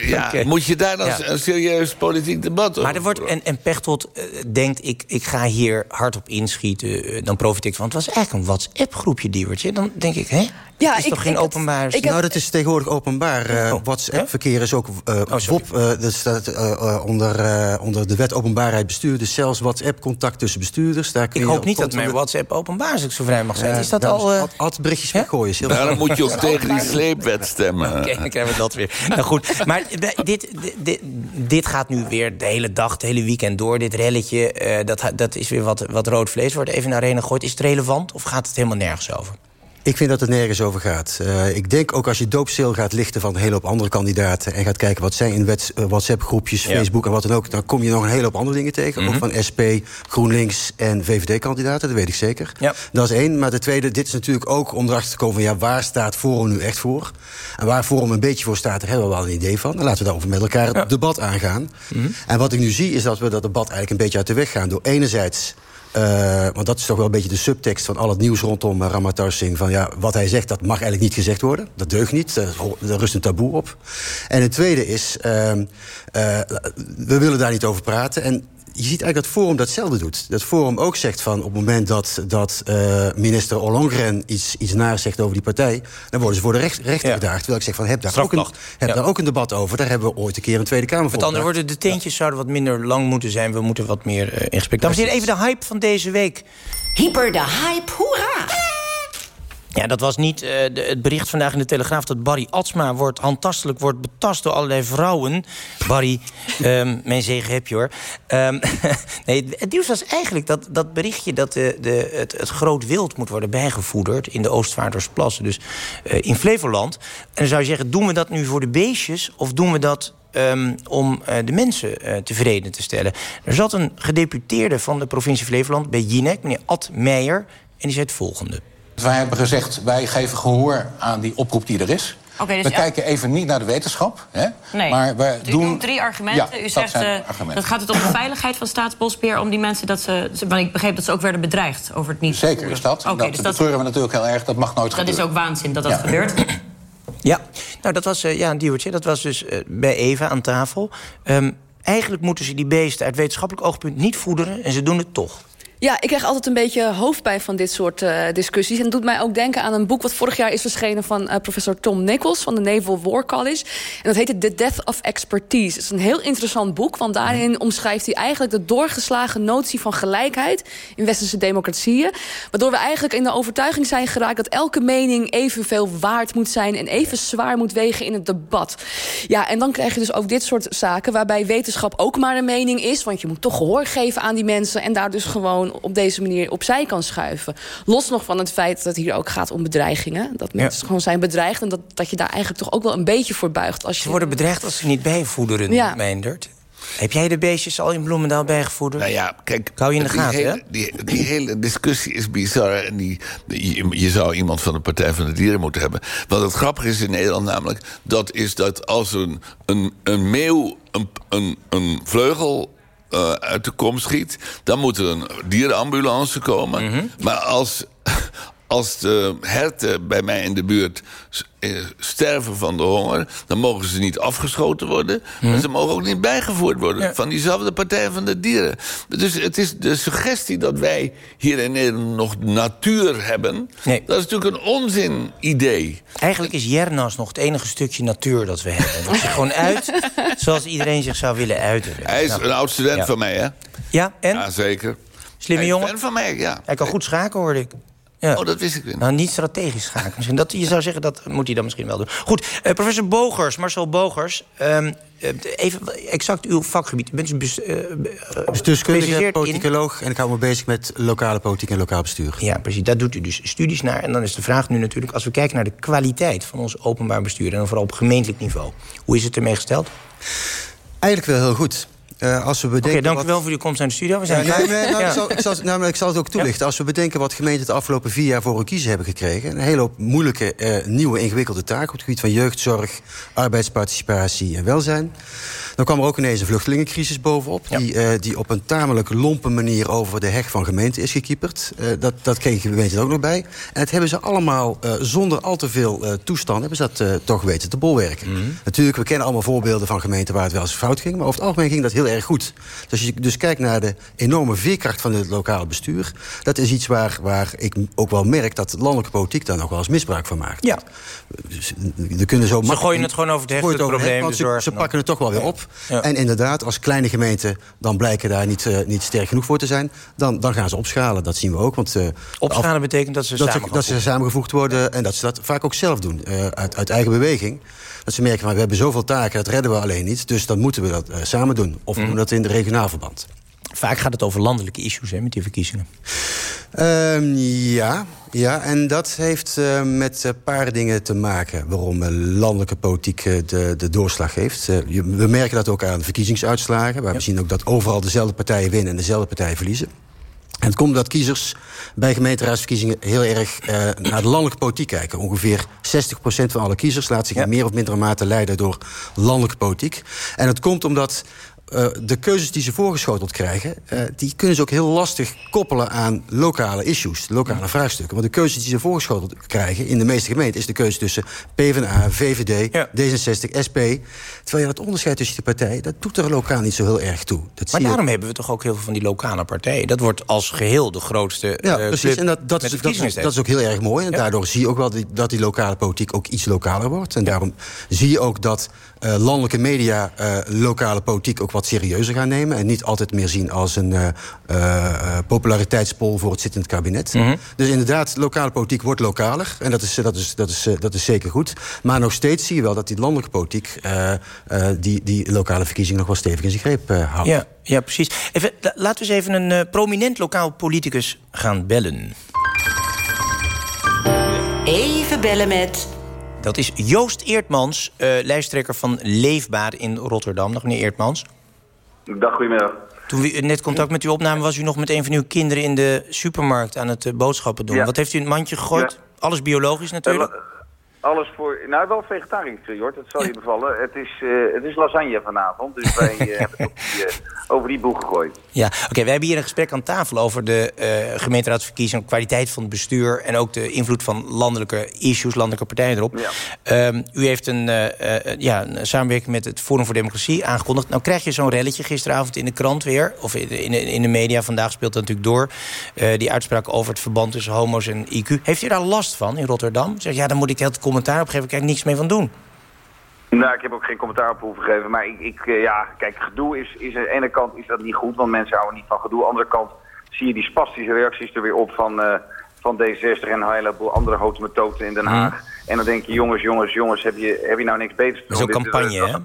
Ja. Moet je daar dan een serieus politiek debat over? Maar er wordt, en, en Pechtold eh, denkt, ik, ik ga hier hard op inschieten. eh, dan profiteer ik van. Het was eigenlijk een WhatsApp-groepje, Diewertje. Dan denk ik, hè? Ja, is ik- toch geen openbaar... heb- Nou, dat is tegenwoordig openbaar. Eh, Oh. WhatsApp-verkeer is ook uh, WOP. eh, dat staat onder, eh, onder de wet openbaarheid bestuur. Dus zelfs WhatsApp-contact tussen bestuurders. Daar kun Ik je hoop op niet dat mijn WhatsApp openbaar is, ik zo vrij mag zijn. Ja, is dat nou, al... ad- ad berichtjes weggooien is heel Daarom moet je ook [laughs] tegen die sleepwet stemmen. [laughs] Oké, dan krijgen we dat weer. Nou goed, maar dit, dit, dit gaat nu weer de hele dag, het hele weekend door. Dit relletje, eh, dat, dat is weer wat, wat rood vlees. Wordt even naar arena gegooid. Is het relevant of gaat het helemaal nergens over? Ik vind dat het nergens over gaat. Eh, ik denk ook als je doopstil gaat lichten van een hele hoop andere kandidaten... en gaat kijken wat zijn in eh, WhatsApp-groepjes, Ja. Facebook en wat dan ook... dan kom je nog een hele hoop andere dingen tegen. Mhm. Ook van SP, GroenLinks en VVD-kandidaten, dat weet ik zeker. Ja. Dat is één. Maar de tweede, dit is natuurlijk ook om erachter te komen... van ja, waar staat Forum nu echt voor? En waar Forum een beetje voor staat, daar hebben we wel een idee van. Dan laten we daarover met elkaar het debat aangaan. Mhm. En wat ik nu zie is dat we dat debat eigenlijk een beetje uit de weg gaan... door enerzijds... eh, want dat is toch wel een beetje de subtekst van al het nieuws rondom uh, Ramatar Singh. Van ja, wat hij zegt, dat mag eigenlijk niet gezegd worden. Dat deugt niet. Daar rust een taboe op. En het tweede is, eh, we willen daar niet over praten. En je ziet eigenlijk dat Forum datzelfde doet. Dat Forum ook zegt van op het moment dat, dat eh, minister Ollongren iets, iets naars zegt over die partij... dan worden ze voor de recht, rechter Ja. gedaagd. Terwijl ik zeg van heb daar, ook een, heb Ja. daar ook een debat over. Daar hebben we ooit een keer een Tweede Kamer voor. Met andere woorden, de teentjes zouden wat minder lang moeten zijn. We moeten wat meer eh in gesprek. Dames en heren, even de hype van deze week. Hyper de hype, hoera! Ja, dat was niet eh, de- het bericht vandaag in de Telegraaf... dat Barry Atsma wordt handtastelijk wordt betast door allerlei vrouwen. Barry, [laughs] ehm, mijn zegen heb je hoor. Ehm, [laughs] nee, het nieuws was eigenlijk dat, dat berichtje... dat de, de, het, het groot wild moet worden bijgevoederd in de Oostvaardersplassen. Dus eh, in Flevoland. En dan zou je zeggen, doen we dat nu voor de beestjes... of doen we dat ehm, om eh, de mensen eh, tevreden te stellen? Er zat een gedeputeerde van de provincie Flevoland bij Jinek... meneer Ad Meijer, en die zei het volgende... Wij hebben gezegd, wij geven gehoor aan die oproep die er is. Dus we ja. kijken even niet naar de wetenschap. Hè, Nee, maar we u doen... noemt drie argumenten. Ja, u dat zegt zijn eh, argumenten. dat gaat het om de veiligheid van staatsbosbeheer... om die mensen dat ze... ze- Want ik begreep dat ze ook werden bedreigd over het niet Zeker is dat. Oké, dat dus dat, betreuren we natuurlijk heel erg. Dat mag nooit dat is gebeuren. ook waanzin dat dat Ja. gebeurt. [clears throat] Ja, nou dat was eh, ja, een duwtje. Dat was dus eh, bij Eva aan tafel. Ehm, eigenlijk moeten ze die beesten uit wetenschappelijk oogpunt niet voederen... en ze doen het toch. Ja, ik krijg altijd een beetje hoofdpijn van dit soort eh, discussies. En het doet mij ook denken aan een boek wat vorig jaar is verschenen... van eh, professor Tom Nichols van de Naval War College. En dat heet The Death of Expertise. Het is een heel interessant boek, want daarin omschrijft hij eigenlijk... de doorgeslagen notie van gelijkheid in westerse democratieën. Waardoor we eigenlijk in de overtuiging zijn geraakt... dat elke mening evenveel waard moet zijn... en even zwaar moet wegen in het debat. Ja, en dan krijg je dus ook dit soort zaken... waarbij wetenschap ook maar een mening is... want je moet toch gehoor geven aan die mensen... en daar dus gewoon gewoon op deze manier opzij kan schuiven. Los nog van het feit dat het hier ook gaat om bedreigingen. Dat mensen gewoon zijn bedreigd. En dat, dat je daar eigenlijk toch ook wel een beetje voor buigt. Als je... Ze worden bedreigd als ze niet bijvoederen, Ja. Meindert. Heb jij de beestjes al in Bloemendaal bijgevoederd? Nou ja, kijk... Hou je in de die gaten, hele, hè? Die, die hele discussie is bizar. En die, je, je zou iemand van de Partij van de Dieren moeten hebben. Wat het grappige is in Nederland namelijk... dat is dat als een, een, een meeuw een, een, een vleugel eh, uit de kom schiet... dan moet er een dierenambulance komen. Mhm. Maar als... Als de herten bij mij in de buurt eh, sterven van de honger... dan mogen ze niet afgeschoten worden. Maar ze mogen ook niet bijgevoerd worden. Van diezelfde Partij van de Dieren. Dus het is de suggestie dat wij hier in Nederland nog natuur hebben... dat is natuurlijk een onzin idee. Eigenlijk is Jernas nog het enige stukje natuur dat we hebben. Dat zich gewoon uit [laughs] zoals iedereen zich zou willen uiten. Hij is Nou, een oud student ja. van mij, hè? Ja, en? Ja, zeker. Slimme Hij is jongen? fan van mij, ja. Hij kan goed schaken, hoorde ik. Ja. Oh, dat wist ik weer. Nou, niet strategisch schaken. Misschien dat, je zou zeggen, dat moet hij dan misschien wel doen. Goed, eh, professor Bogers, Marcel Bogers. ehm, eh, even exact uw vakgebied. U bent dus Bestuurskundige, in- politicoloog... en ik hou me bezig met lokale politiek en lokaal bestuur. Ja, precies. Daar doet u dus studies naar. En dan is de vraag nu natuurlijk... als we kijken naar de kwaliteit van ons openbaar bestuur... en dan vooral op gemeentelijk niveau. Hoe is het ermee gesteld? Eigenlijk wel heel goed. Eh, als we Oké, dank wat- u wel voor uw komst naar de studio. We zijn Ja, nee, klaar. nee, nou, Ja. ik, zal, ik, zal, nou, maar ik zal het ook toelichten. Als we bedenken wat gemeenten de afgelopen vier jaar voor hun kiezen hebben gekregen... een hele hoop moeilijke, eh, nieuwe, ingewikkelde taken... op het gebied van jeugdzorg, arbeidsparticipatie en welzijn... dan kwam er ook ineens een vluchtelingencrisis bovenop... Die, eh, die op een tamelijk lompe manier over de heg van gemeenten is gekieperd. Eh, dat, dat kregen gemeenten er ook nog bij. En het hebben ze allemaal eh, zonder al te veel toestand... hebben ze dat toch weten te bolwerken. Natuurlijk, we kennen allemaal voorbeelden van gemeenten... waar het wel eens fout ging, maar over het algemeen ging dat heel erg goed. Dus als je dus kijkt naar de enorme veerkracht van het lokale bestuur... dat is iets waar, waar ik ook wel merk dat landelijke politiek... daar nog wel eens misbruik van maakt. Ja. Dus, kunnen zo Ze gooien het gewoon over het gooien het probleem, ze, pakken het toch wel weer op. Ja. En inderdaad, als kleine gemeenten dan blijken daar niet, eh, niet sterk genoeg voor te zijn... Dan, dan gaan ze opschalen, dat zien we ook. Want, eh, Opschalen betekent dat ze dat, samengevoegd dat ze samengevoegd worden en dat ze dat vaak ook zelf doen, eh, uit, uit eigen beweging. Dat ze merken van we hebben zoveel taken, dat redden we alleen niet. Dus dan moeten we dat samen doen. Of we doen dat in de regionaal verband. Vaak gaat het over landelijke issues hè, met die verkiezingen. Ehm, ja, ja, en dat heeft eh, met een paar dingen te maken... waarom eh, landelijke politiek eh, de, de doorslag heeft. Eh, we merken dat ook aan de verkiezingsuitslagen... waar we zien ook dat overal dezelfde partijen winnen... en dezelfde partijen verliezen. En het komt omdat kiezers bij gemeenteraadsverkiezingen heel erg eh, naar de landelijke politiek kijken. Ongeveer 60% van alle kiezers laat zich in meer of mindere mate leiden door landelijke politiek. En het komt omdat eh, de keuzes die ze voorgeschoteld krijgen... eh, die kunnen ze ook heel lastig koppelen aan lokale issues, lokale vraagstukken. Want de keuzes die ze voorgeschoteld krijgen in de meeste gemeenten... is de keuze tussen PvdA, VVD, D66, SP. Terwijl je dat onderscheid tussen die partijen... dat doet er lokaal niet zo heel erg toe. Dat Maar zie je- daarom hebben we toch ook heel veel van die lokale partijen. Dat wordt als geheel de grootste Ja, eh, precies. En dat, dat, is, de dat, is, verkiezingsstijd. dat is ook heel erg mooi. En daardoor zie je ook wel die, dat die lokale politiek ook iets lokaler wordt. En daarom zie je ook dat landelijke media lokale politiek ook wat serieuzer gaan nemen. En niet altijd meer zien als een eh, eh, eh, populariteitspol voor het zittend kabinet. Mhm. Dus inderdaad, lokale politiek wordt lokaler. En dat is, dat, is, dat, is, eh, dat is zeker goed. Maar nog steeds zie je wel dat die landelijke politiek... eh, eh, die, die lokale verkiezingen nog wel stevig in zijn greep houdt. Ja, ja, precies. Even, la- laten we eens even een prominent lokaal politicus gaan bellen. Even bellen met... Dat is Joost Eertmans, eh, lijsttrekker van Leefbaar in Rotterdam. Dag meneer Eertmans. Dag, goedemiddag. Toen we net contact met u opnamen... was u nog met een van uw kinderen in de supermarkt aan het eh, boodschappen doen. Ja. Wat heeft u in het mandje gegooid? Ja. Alles biologisch natuurlijk? Alles voor, nou wel vegetarisch, Jort, dat zal je bevallen. Het is, eh, het is lasagne vanavond, dus wij [laughs] eh, hebben het die, eh, over die boeg gegooid. Ja, oké. we hebben hier een gesprek aan tafel over de eh gemeenteraadsverkiezingen, kwaliteit van het bestuur en ook de invloed van landelijke issues, landelijke partijen erop. Ehm, u heeft een, eh, eh, ja, een samenwerking met het Forum voor Democratie aangekondigd. Nou krijg je zo'n relletje gisteravond in de krant weer, of in, in, in de media. Vandaag speelt dat natuurlijk door. Eh, die uitspraak over het verband tussen homo's en IQ. Heeft u daar last van in Rotterdam? Zeg, ja, dan moet ik heel het commentaar op geven. Ik kan niks mee van doen. Nou, ik heb ook geen commentaar op hoeven geven, maar ik, ik eh, ja, kijk, gedoe is, is aan de ene kant is dat niet goed, want mensen houden niet van gedoe. Aan de andere kant zie je die spastische reacties er weer op van, eh, van D66 en een heleboel andere houten in Den Haag. En dan denk je, jongens, jongens, jongens, heb je, heb je nou niks beters te Dat is doen? Dit campagne, hè?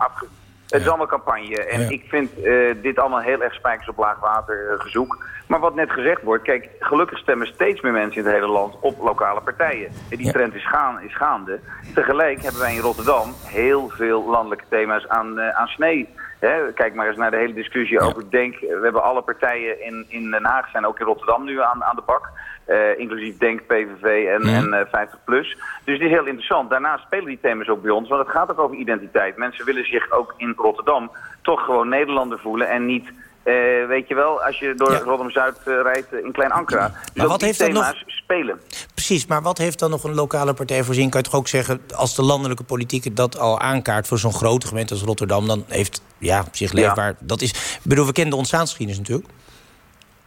Het is allemaal campagne. En ik vind eh, dit allemaal heel erg spijkers op laag water eh, gezoek. Maar wat net gezegd wordt, kijk, gelukkig stemmen steeds meer mensen in het hele land op lokale partijen. En die trend is, gaan, is gaande. Tegelijk hebben wij in Rotterdam heel veel landelijke thema's aan, uh, aan snee. Hè, kijk maar eens naar de hele discussie over Denk. We hebben alle partijen in, in Den Haag, zijn ook in Rotterdam nu aan, aan de bak. Uh, inclusief Denk, PVV en, mm. en uh, 50 plus. Dus het is heel interessant. Daarnaast spelen die thema's ook bij ons, want het gaat ook over identiteit. Mensen willen zich ook in Rotterdam toch gewoon Nederlander voelen en niet... Uh, weet je wel, als je door ja. Rotterdam-Zuid rijdt in Klein Ankara. Dus maar wat heeft dat nog... spelen. Precies, maar wat heeft dan nog een lokale partij voorzien? Kan je toch ook zeggen, als de landelijke politiek dat al aankaart... voor zo'n grote gemeente als Rotterdam, dan heeft ja, zich leefbaar... Ja. Dat is, ik bedoel, we kennen de ontstaansgeschiedenis natuurlijk.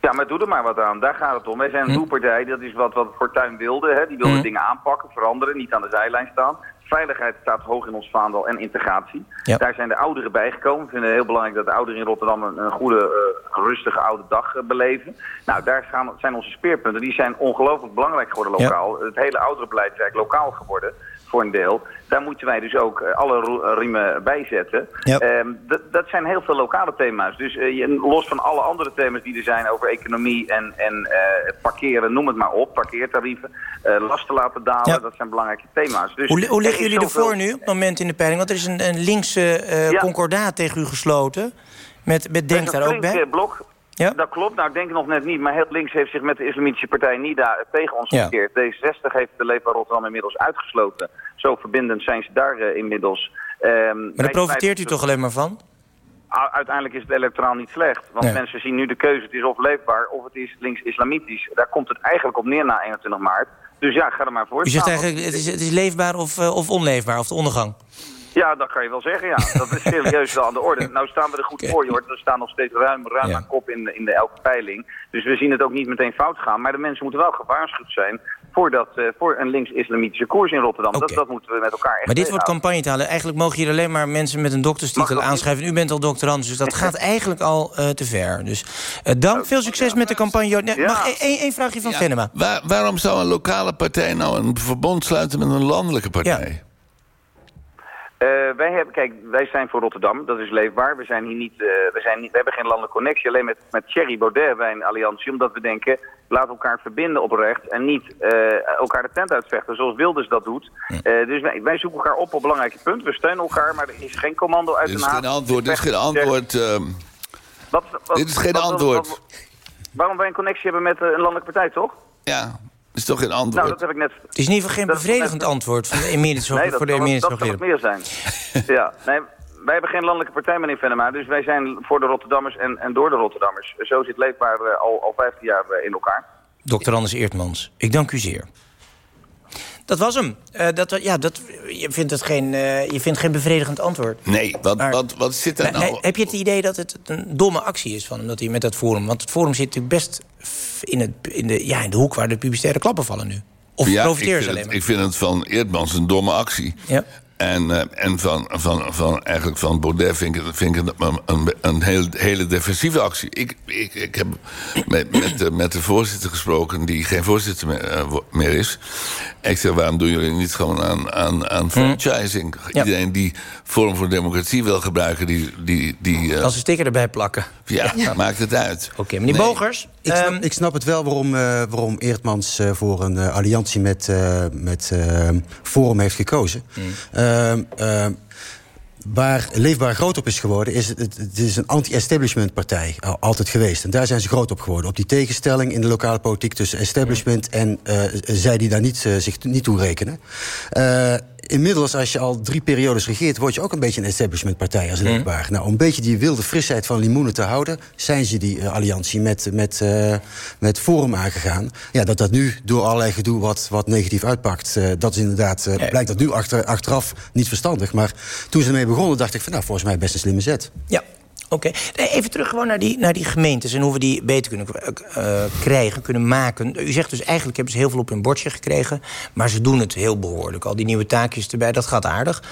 Ja, maar doe er maar wat aan. Daar gaat het om. Wij zijn een doelpartij, dat is wat, wat Fortuin wilde. Hè. Die wilde hm. dingen aanpakken, veranderen, niet aan de zijlijn staan. Veiligheid staat hoog in ons vaandel en integratie. Ja. Daar zijn de ouderen bijgekomen. We vinden het heel belangrijk dat de ouderen in Rotterdam een, een goede, uh, rustige oude dag uh, beleven. Nou, daar gaan, zijn onze speerpunten. Die zijn ongelooflijk belangrijk geworden lokaal. Ja. Het hele ouderenbeleid is eigenlijk lokaal geworden voor een deel. Daar moeten wij dus ook alle riemen bij zetten. Ja. Um, dat zijn heel veel lokale thema's. Dus uh, los van alle andere thema's die er zijn over economie en, en uh, parkeren, noem het maar op, parkeertarieven, uh, lasten laten dalen, ja. dat zijn belangrijke thema's. Dus hoe, hoe liggen jullie ervoor nu op het moment in de peiling? Want er is een, een linkse ja. concordaat tegen u gesloten. Met, met Denk daar ook bij? blok. Ja? Dat klopt. Nou, ik denk nog net niet. Maar heel links heeft zich met de islamitische partij NIDA tegen ons ja. gekeerd. D66 heeft de Leefbaar Rotterdam inmiddels uitgesloten. Zo verbindend zijn ze daar uh, inmiddels. Um, maar daar profiteert u toch alleen maar van? Uiteindelijk is het electoraal niet slecht. Want Nee. mensen zien nu de keuze. Het is of leefbaar of het is links-islamitisch. Daar komt het eigenlijk op neer na 21 maart. Dus ja, ga er maar voor U zegt eigenlijk, het is, het is leefbaar of, uh, of onleefbaar, of de ondergang. Ja, dat kan je wel zeggen, ja. Dat is serieus wel aan de orde. Nou staan we er goed voor, je hoor. Er staan nog steeds ruim, ruim Ja. aan kop in, in de elke peiling. Dus we zien het ook niet meteen fout gaan. Maar de mensen moeten wel gewaarschuwd zijn voor, dat, eh, voor een links-islamitische koers in Rotterdam. Dat, dat moeten we met elkaar echt Maar dit wordt tegenhouden. campagne te halen. Eigenlijk mogen hier alleen maar mensen met een dokterstitel aanschrijven. U bent al doctorand, dus dat gaat eigenlijk al uh, te ver. Dus uh, dank, veel succes met de campagne. Nee, Mag één één vraagje van Ja, Venema? waar- waarom zou een lokale partij nou een verbond sluiten met een landelijke partij? Eh, wij, hebben, kijk, wij zijn voor Rotterdam, dat is leefbaar. We, zijn hier niet, eh, we, zijn niet, we hebben geen landelijke connectie. Alleen met, met Thierry Baudet hebben wij een alliantie. Omdat we denken, laten we elkaar verbinden oprecht. En niet eh, elkaar de tent uitvechten zoals Wilders dat doet. Dus wij, wij zoeken elkaar op op belangrijke punten. We steunen elkaar, maar er is geen commando uit Dit is Den Haag. geen antwoord. Dit is geen antwoord. Wat- wat- dit is geen wat- antwoord. waarom wij een connectie hebben met een landelijke partij, toch? Ja, is toch geen antwoord? Nou, dat heb ik net... Het is in ieder geval geen Dat bevredigend antwoord van de [laughs] emeritus Nee, dat voor de emeritus dat zal het meer zijn. [laughs] ja, nee, wij hebben geen landelijke partij, meneer Venema. Dus wij zijn voor de Rotterdammers en, en door de Rotterdammers. Zo zit Leefbaar eh, al, al 15 jaar eh, in elkaar. Dr. Anders Eertmans, ik dank u zeer. Dat was hem. Eh, dat, ja, dat, je, vindt het geen, eh, je vindt geen bevredigend antwoord. Nee, wat, wat, wat zit daar Nee, nou? nee, heb je het idee dat het een domme actie is van hem dat hij met dat forum? Want het forum zit natuurlijk best in, het, in, de, ja, in de hoek waar de publicitaire klappen vallen nu. Of Ja, profiteer ze alleen het, maar? Ik vind het van Eerdmans een domme actie. Ja. En, eh, en van, van, van, eigenlijk van Baudet vind ik het, vind ik een, een, een heel, hele defensieve actie. Ik, ik, ik heb met, met, de, met de voorzitter gesproken, die geen voorzitter meer is. Ik zeg, waarom doen jullie niet gewoon aan, aan, aan franchising? Iedereen die Forum voor Democratie wil gebruiken, die... die, die eh, Als ze sticker erbij plakken. ja, maakt het uit. Oké, meneer Bogers. Ik snap, ehm, ik snap het wel waarom, eh, waarom Eertmans eh, voor een eh, alliantie met, eh, met eh, Forum heeft gekozen. Ehm, ehm, waar Leefbaar groot op is geworden, is het, is een anti-establishment partij. Al, altijd geweest. En daar zijn ze groot op geworden. Op die tegenstelling in de lokale politiek tussen establishment en eh, zij die daar niet, eh, zich niet toe rekenen. Eh, inmiddels, als je al drie periodes regeert, word je ook een beetje een establishmentpartij als Leefbaar. Nou, om een beetje die wilde frisheid van limoenen te houden, zijn ze die eh, alliantie met, met, eh, met Forum aangegaan. Ja, dat dat nu door allerlei gedoe wat, wat negatief uitpakt, eh, dat is inderdaad, blijkt dat nu achter, achteraf niet verstandig. Maar toen ze ermee begonnen, dacht ik van nou, volgens mij best een slimme zet. Ja, oké. Even terug gewoon naar die, naar die gemeentes en hoe we die beter kunnen eh, krijgen, kunnen maken. U zegt dus eigenlijk hebben ze heel veel op hun bordje gekregen, maar ze doen het heel behoorlijk. Al die nieuwe taakjes erbij, dat gaat aardig.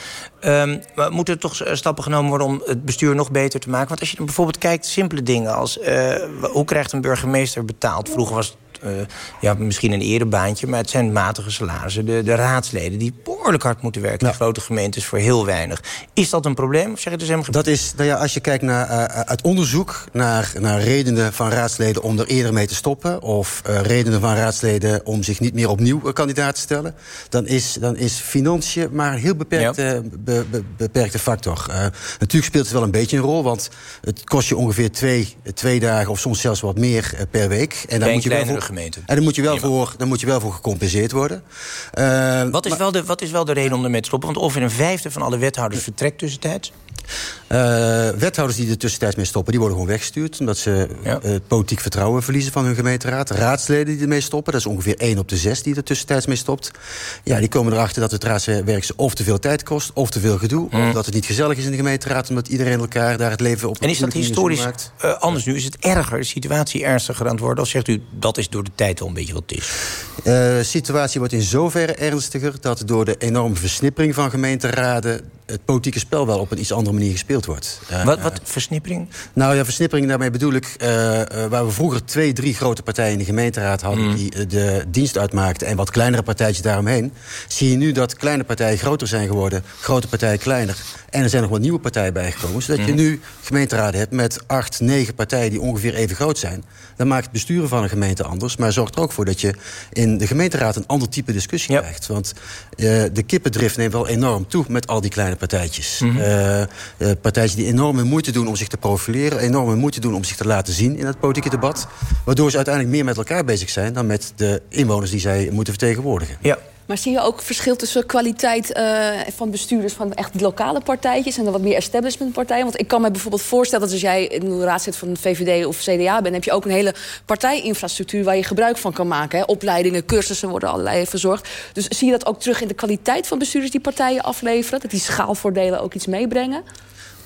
Ehm, maar moeten er toch eh, stappen genomen worden om het bestuur nog beter te maken? Want als je dan bijvoorbeeld kijkt, simpele dingen als eh, hoe krijgt een burgemeester betaald? Vroeger was het eh, ja, misschien een erebaantje... maar het zijn matige salarissen. De, de raadsleden die behoorlijk hard moeten werken... in grote gemeentes voor heel weinig. Is dat een probleem? Of zeg je dus helemaal... Dat is, nou ja, als je kijkt naar uh, uit onderzoek naar, naar redenen van raadsleden om er eerder mee te stoppen... of uh, redenen van raadsleden om zich niet meer opnieuw kandidaat te stellen... dan is, dan is financiën maar een heel beperkte, ja. be, be, beperkte factor. Natuurlijk speelt het wel een beetje een rol, want het kost je ongeveer twee, twee dagen... of soms zelfs wat meer per week. En dan moet je wel voor, gemeente. En dan moet je wel, voor, dan moet je wel voor gecompenseerd worden. wat, is maar, wel de, wat is wel de reden om ermee te stoppen? Want ongeveer een vijfde van alle wethouders vertrekt tussentijds. Uh, wethouders die er tussentijds mee stoppen, die worden gewoon weggestuurd. Omdat ze ja. uh, politiek vertrouwen verliezen van hun gemeenteraad. Raadsleden die ermee stoppen, dat is ongeveer 1 op de 6 die er tussentijds mee stopt. Ja, die komen erachter dat het raadswerk ze of te veel tijd kost, of te veel gedoe. Mm. Of dat het niet gezellig is in de gemeenteraad, omdat iedereen elkaar daar het leven op En is dat historisch uh, anders nu? Is het erger, de situatie ernstiger aan het worden? Of zegt u, dat is door de tijd wel een beetje wat het is? De situatie wordt in zoverre ernstiger dat door de enorme versnippering van gemeenteraden het politieke spel wel op een iets andere manier gespeeld wordt. Wat, wat versnippering? Nou ja, versnippering, daarmee bedoel ik... Uh, uh, waar we vroeger twee, drie grote partijen in de gemeenteraad hadden... Mm. die de dienst uitmaakten en wat kleinere partijtjes daaromheen... zie je nu dat kleine partijen groter zijn geworden, grote partijen kleiner. En er zijn nog wat nieuwe partijen bijgekomen. Zodat mm. je nu gemeenteraden hebt met acht, negen partijen... die ongeveer even groot zijn. Dan maakt het besturen van een gemeente anders. Maar zorgt er ook voor dat je in de gemeenteraad... een ander type discussie krijgt. Want de kippendrift neemt wel enorm toe met al die kleine partijtjes. Mm -hmm. uh, uh, partijtjes die enorme moeite doen om zich te profileren... enorme moeite doen om zich te laten zien in het politieke debat... waardoor ze uiteindelijk meer met elkaar bezig zijn... dan met de inwoners die zij moeten vertegenwoordigen. Ja. Maar zie je ook verschil tussen kwaliteit uh, van bestuurders van echt lokale partijtjes en de wat meer establishment partijen? Want ik kan me bijvoorbeeld voorstellen dat als jij in de raad zit van VVD of CDA bent, heb je ook een hele partijinfrastructuur waar je gebruik van kan maken. Hè? Opleidingen, cursussen worden allerlei verzorgd. Dus zie je dat ook terug in de kwaliteit van bestuurders die partijen afleveren? Dat die schaalvoordelen ook iets meebrengen?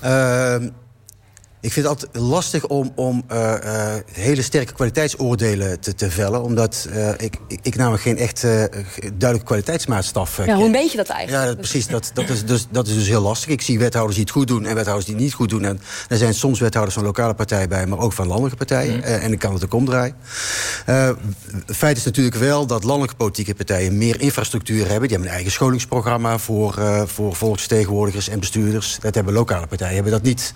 Uh, ik vind het altijd lastig om, om uh, uh, hele sterke kwaliteitsoordelen te, te vellen. Omdat uh, ik, ik, ik namelijk geen echt duidelijke kwaliteitsmaatstaf Ja, hoe weet je dat eigenlijk? Ja, dat, precies. Dat, dat, is dus, dat is dus heel lastig. Ik zie wethouders die het goed doen en wethouders die het niet goed doen. En er zijn soms wethouders van lokale partijen bij, maar ook van landelijke partijen. Mm. en ik kan het ook omdraaien. feit is natuurlijk wel dat landelijke politieke partijen meer infrastructuur hebben. Die hebben een eigen scholingsprogramma voor, voor volksvertegenwoordigers en bestuurders. Dat hebben lokale partijen hebben dat niet.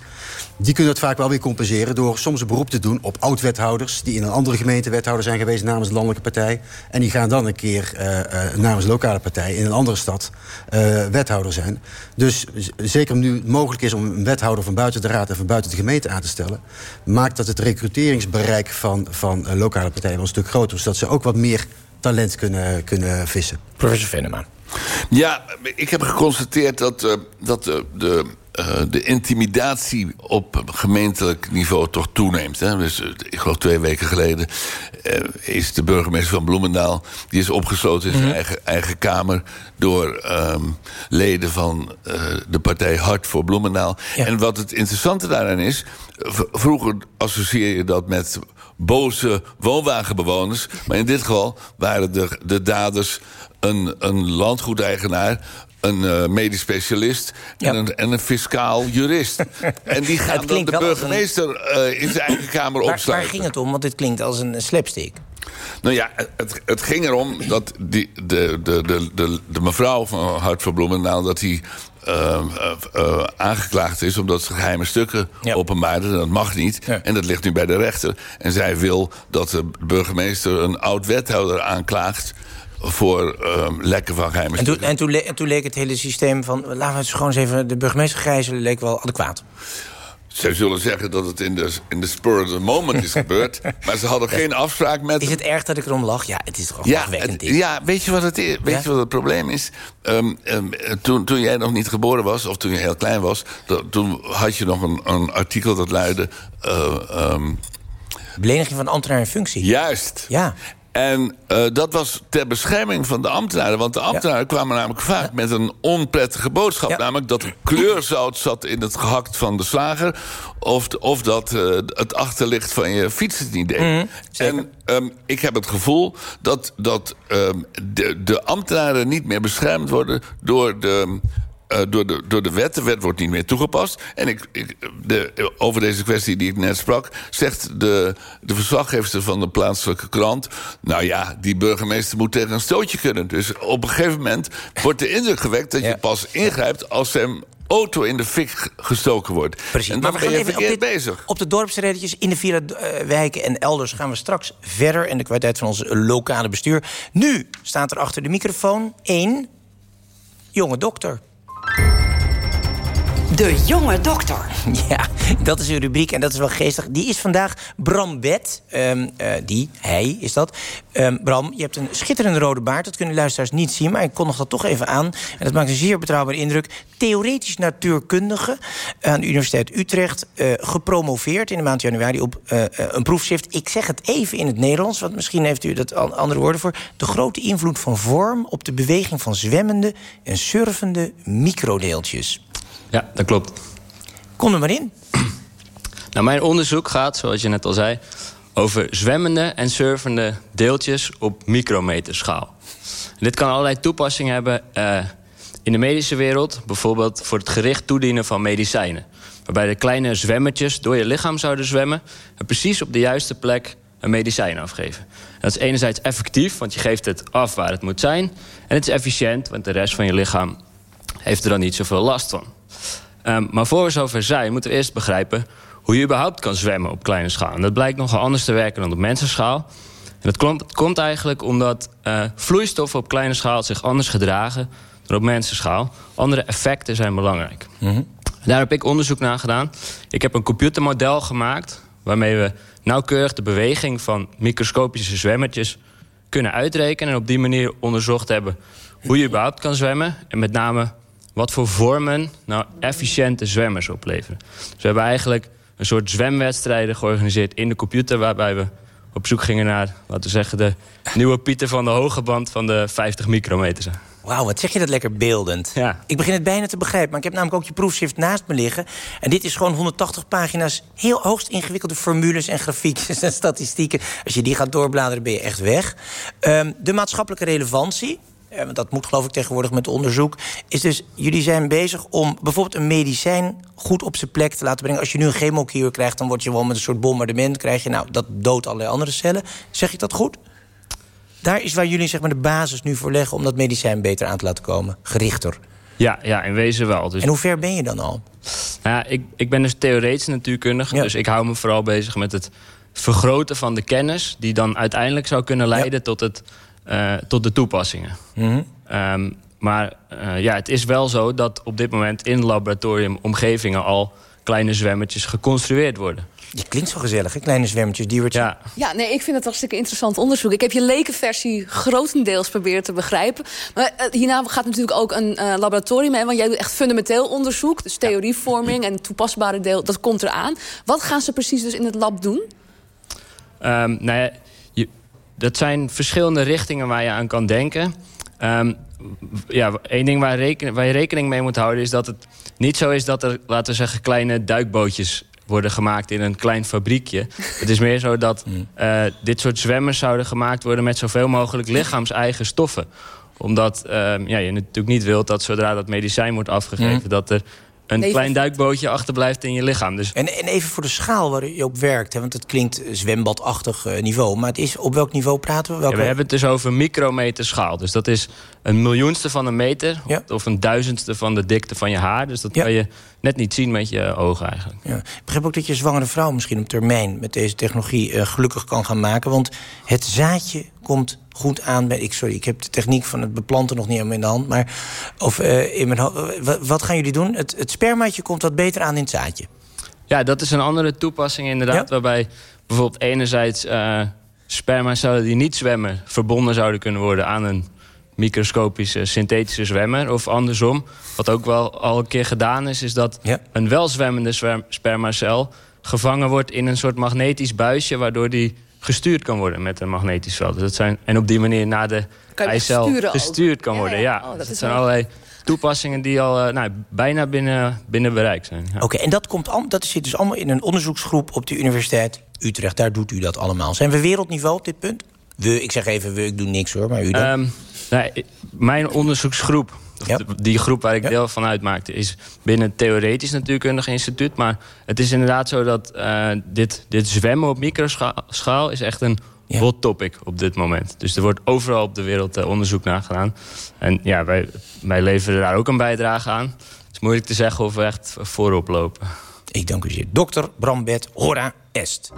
Die kunnen dat vaak wel weer compenseren door soms een beroep te doen op oud-wethouders... die in een andere gemeente wethouder zijn geweest namens de landelijke partij. En die gaan dan een keer uh, uh, namens de lokale partij in een andere stad uh, wethouder zijn. Dus zeker nu het mogelijk is om een wethouder van buiten de raad... en van buiten de gemeente aan te stellen... maakt dat het recruteringsbereik van, van lokale partijen wel een stuk groter is. Zodat ze ook wat meer talent kunnen, kunnen vissen. Professor Venema. Ja, ik heb geconstateerd dat, uh, dat de, de, uh, de intimidatie op gemeentelijk niveau toch toeneemt. Hè? Dus, uh, ik geloof twee weken geleden is de burgemeester van Bloemendaal... die is opgesloten in zijn mm -hmm. eigen, eigen kamer... door um, leden van de partij Hart voor Bloemendaal. Ja. En wat het interessante daaraan is... vroeger associeer je dat met boze woonwagenbewoners. Maar in dit geval waren de, de daders een, een landgoedeigenaar een uh, medisch specialist ja. en, een, en een fiscaal jurist. [laughs] en die gaan dan de burgemeester een... uh, in zijn eigen kamer waar, opsluiten. Waar ging het om? Want dit klinkt als een slapstick. Nou ja, het, het ging erom dat die, de, de, de, de, de mevrouw van Hart van Bloemendaal... dat die uh, uh, aangeklaagd is omdat ze geheime stukken ja. openbaarde. Dat mag niet. Ja. En dat ligt nu bij de rechter. En zij wil dat de burgemeester een oud-wethouder aanklaagt voor uh, lekken van geheime en toen, en, toen, en toen leek het hele systeem van... laten we het gewoon eens even de burgemeester gijzelen... leek wel adequaat. Zij zullen zeggen dat het in de, in de spur of the moment is gebeurd. [laughs] maar ze hadden geen afspraak met... Is het erg dat ik erom lach? Ja, het is toch ja, het, ja, weet je wat het, is? Weet ja? je wat het probleem is? Um, um, toen, toen jij nog niet geboren was, of toen je heel klein was... Dat, toen had je nog een, een artikel dat luidde... Uh, um, Beleniging van ambtenaar in functie. Juist. Ja. En uh, dat was ter bescherming van de ambtenaren. Want de ambtenaren ja. kwamen namelijk vaak ja. met een onprettige boodschap. Ja. Namelijk dat er kleurzout zat in het gehakt van de slager. Of, of dat uh, het achterlicht van je fiets het niet deed. Mm -hmm, en um, ik heb het gevoel dat, dat um, de, de ambtenaren niet meer beschermd worden... door de eh, door, de, door de wet. De wet wordt niet meer toegepast. En ik, ik, de, over deze kwestie die ik net sprak... zegt de, de verslaggever van de plaatselijke krant... nou ja, die burgemeester moet tegen een stootje kunnen. Dus op een gegeven moment wordt de indruk gewekt... dat je pas ingrijpt als hem auto in de fik gestoken wordt. Precies, En maar dan we ben je even op verkeerd dit, bezig. op de dorpsreddetjes in de villa eh, wijken en elders gaan we straks verder... en de kwaliteit van ons lokale bestuur. Nu staat er achter de microfoon één jonge dokter. you De jonge dokter. [laughs] Ja, dat is uw rubriek en dat is wel geestig. Die is vandaag Bram Wet. Ehm, eh, die, hij is dat. Ehm, Bram, je hebt een schitterende rode baard. Dat kunnen luisteraars niet zien, maar ik kondig dat toch even aan. En dat maakt een zeer betrouwbare indruk. Theoretisch natuurkundige aan de Universiteit Utrecht. eh, gepromoveerd in de maand januari op eh, een proefschrift. Ik zeg het even in het Nederlands, want misschien heeft u dat andere woorden voor. De grote invloed van vorm op de beweging van zwemmende en surfende microdeeltjes. Ja, dat klopt. Kom er maar in. [clears throat] Nou, mijn onderzoek gaat, zoals je net al zei, over zwemmende en surfende deeltjes op micrometerschaal. En dit kan allerlei toepassingen hebben eh, in de medische wereld, bijvoorbeeld voor het gericht toedienen van medicijnen. Waarbij de kleine zwemmertjes door je lichaam zouden zwemmen en precies op de juiste plek een medicijn afgeven. Dat is enerzijds effectief, want je geeft het af waar het moet zijn. En het is efficiënt, want de rest van je lichaam heeft er dan niet zoveel last van. Um, maar voor we zover zijn, moeten we eerst begrijpen hoe je überhaupt kan zwemmen op kleine schaal. En dat blijkt nogal anders te werken dan op mensenschaal. En dat komt, eigenlijk omdat uh, vloeistoffen op kleine schaal zich anders gedragen dan op mensenschaal. Andere effecten zijn belangrijk. Mm -hmm. Daar heb ik onderzoek naar gedaan. Ik heb een computermodel gemaakt waarmee we nauwkeurig de beweging van microscopische zwemmertjes kunnen uitrekenen. En op die manier onderzocht hebben hoe je überhaupt kan zwemmen. En met name wat voor vormen nou efficiënte zwemmers opleveren. Dus we hebben eigenlijk een soort zwemwedstrijden georganiseerd in de computer... waarbij we op zoek gingen naar, laten we zeggen... de nieuwe Pieter van de hoge band van de 50 micrometer. Wauw, wat zeg je dat lekker beeldend. Ja. Ik begin het bijna te begrijpen, maar ik heb namelijk ook je proefschrift naast me liggen. En dit is gewoon 180 pagina's heel hoogst ingewikkelde formules en grafiekjes en statistieken. Als je die gaat doorbladeren, ben je echt weg. Um, de maatschappelijke relevantie, want dat moet geloof ik tegenwoordig met onderzoek... is dus, jullie zijn bezig om bijvoorbeeld een medicijn goed op zijn plek te laten brengen. Als je nu een chemokuur krijgt, dan word je wel met een soort bombardement... krijg je, nou, dat doodt allerlei andere cellen. Zeg ik dat goed? Daar is waar jullie zeg maar, de basis nu voor leggen... om dat medicijn beter aan te laten komen, gerichter. Ja, ja in wezen wel. Dus... En hoe ver ben je dan al? Nou ja, ik, ik ben dus theoretisch natuurkundige. Ja. Dus ik hou me vooral bezig met het vergroten van de kennis... die dan uiteindelijk zou kunnen leiden ja. tot het uh, tot de toepassingen. Mm -hmm. um, maar uh, ja, het is wel zo dat op dit moment in laboratoriumomgevingen al kleine zwemmertjes geconstrueerd worden. Je klinkt zo gezellig, hè? kleine zwemmertjes, diewertjes. Ja. ja, nee, ik vind het hartstikke interessant onderzoek. Ik heb je lekenversie grotendeels proberen te begrijpen. Maar uh, hierna gaat natuurlijk ook een uh, laboratorium... Hè, want jij doet echt fundamenteel onderzoek. Dus theorievorming en toepasbare deel, dat komt eraan. Wat gaan ze precies dus in het lab doen? Um, nou ja, dat zijn verschillende richtingen waar je aan kan denken. Um, ja, één ding waar, reken, waar je rekening mee moet houden... is dat het niet zo is dat er, laten we zeggen... kleine duikbootjes worden gemaakt in een klein fabriekje. [laughs] Het is meer zo dat uh, dit soort zwemmers zouden gemaakt worden... met zoveel mogelijk lichaams-eigen stoffen omdat uh, ja, je natuurlijk niet wilt dat zodra dat medicijn wordt afgegeven... Mm. dat er een even klein duikbootje achterblijft in je lichaam. Dus... En, en even voor de schaal waar je op werkt. Hè, want het klinkt zwembadachtig uh, niveau. Maar het is, op welk niveau praten we? Welke... Ja, we hebben het dus over micrometer schaal. Dus dat is een miljoenste van een meter. Ja. Of een duizendste van de dikte van je haar. Dus dat ja. kan je net niet zien met je ogen eigenlijk. Ja. Ik begrijp ook dat je zwangere vrouw misschien op termijn... met deze technologie uh, gelukkig kan gaan maken. Want het zaadje komt goed aan bij... Ik, sorry, ik heb de techniek van het beplanten nog niet helemaal in de hand. Maar of, uh, in mijn, wat, wat gaan jullie doen? Het, het spermaatje komt wat beter aan in het zaadje. Ja, dat is een andere toepassing inderdaad. Ja? Waarbij bijvoorbeeld enerzijds uh, spermacellen die niet zwemmen... verbonden zouden kunnen worden aan een microscopische synthetische zwemmer. Of andersom, wat ook wel al een keer gedaan is... is dat ja? een welzwemmende spermacel gevangen wordt in een soort magnetisch buisje... waardoor die gestuurd kan worden met een magnetisch veld. Dus dat zijn, en op die manier naar de eicel gestuurd kan worden. Ja, ja. Oh, dat, dus dat zijn wel... allerlei toepassingen die al uh, nou, bijna binnen, binnen bereik zijn. Ja. Oké, okay, en dat, komt al, dat zit dus allemaal in een onderzoeksgroep op de Universiteit Utrecht. Daar doet u dat allemaal. Zijn we wereldniveau op dit punt? We, ik zeg even we, ik doe niks hoor, maar u dan? Um, nou, mijn onderzoeksgroep Ja. die groep waar ik deel van uitmaakte, is binnen het Theoretisch Natuurkundig Instituut. Maar het is inderdaad zo dat eh, dit, dit zwemmen op microschaal is echt een hot topic op dit moment. Dus er wordt overal op de wereld eh, onderzoek naar gedaan. En ja, wij, wij leveren daar ook een bijdrage aan. Het is moeilijk te zeggen of we echt voorop lopen. Ik dank u zeer. Dokter Brambet Hora Est.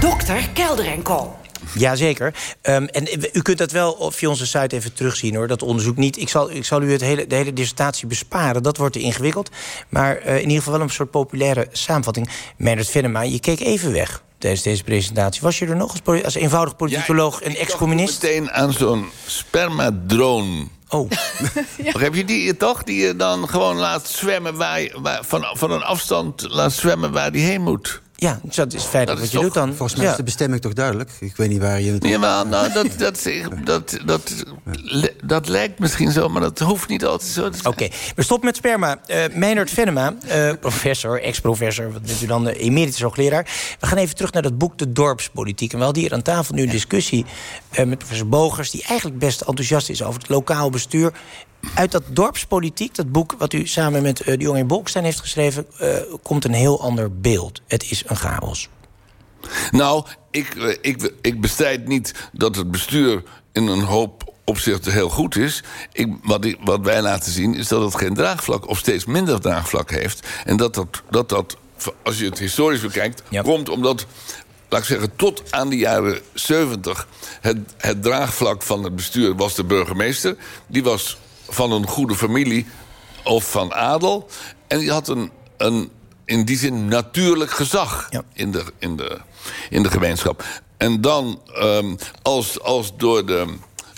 Dokter Kelder en Co. Jazeker. Ehm en u kunt dat wel via onze site even terugzien, hoor. Dat onderzoek niet. Ik zal, ik zal u het hele, de hele dissertatie besparen. Dat wordt te ingewikkeld. Maar eh, in ieder geval wel een soort populaire samenvatting. Meindert Venema, je keek even weg tijdens deze presentatie. Was je er nog als, als eenvoudig politicoloog en ex-communist? meteen aan zo'n spermadroon. Oh. [laughs] Begrijp je die toch? Die je dan gewoon laat zwemmen waar je, waar, van, van een afstand laat zwemmen waar die heen moet. Ja, dat is feitelijk wat je doet dan. Volgens mij is de bestemming toch duidelijk? Ik weet niet waar je het... Ja, maar nou, dat, dat, dat, dat, dat, dat lijkt misschien zo, maar dat hoeft niet altijd zo te zijn. Oké, we stoppen met sperma. Eh Meijnerd Venema, eh, professor, ex-professor... wat bent u dan, eh, emeritus hoogleraar. We gaan even terug naar dat boek De Dorpspolitiek. En we hadden hier aan tafel nu een discussie eh, met professor Bogers... die eigenlijk best enthousiast is over het lokaal bestuur. Uit dat Dorpspolitiek, dat boek wat u samen met eh, de jonge Bolkestein heeft geschreven... eh, komt een heel ander beeld. Het is een chaos. Nou, ik, eh, ik, ik bestrijd niet dat het bestuur in een hoop opzichten heel goed is. Ik, wat, ik, wat wij laten zien is dat het geen draagvlak... of steeds minder draagvlak heeft. En dat dat, dat, dat als je het historisch bekijkt... komt omdat, laat ik zeggen, tot aan de jaren 70... Het, het draagvlak van het bestuur was de burgemeester. Die was van een goede familie of van adel. En die had een, een in die zin natuurlijk gezag in, de, in, de, in de gemeenschap. En dan, ehm, als, als door de,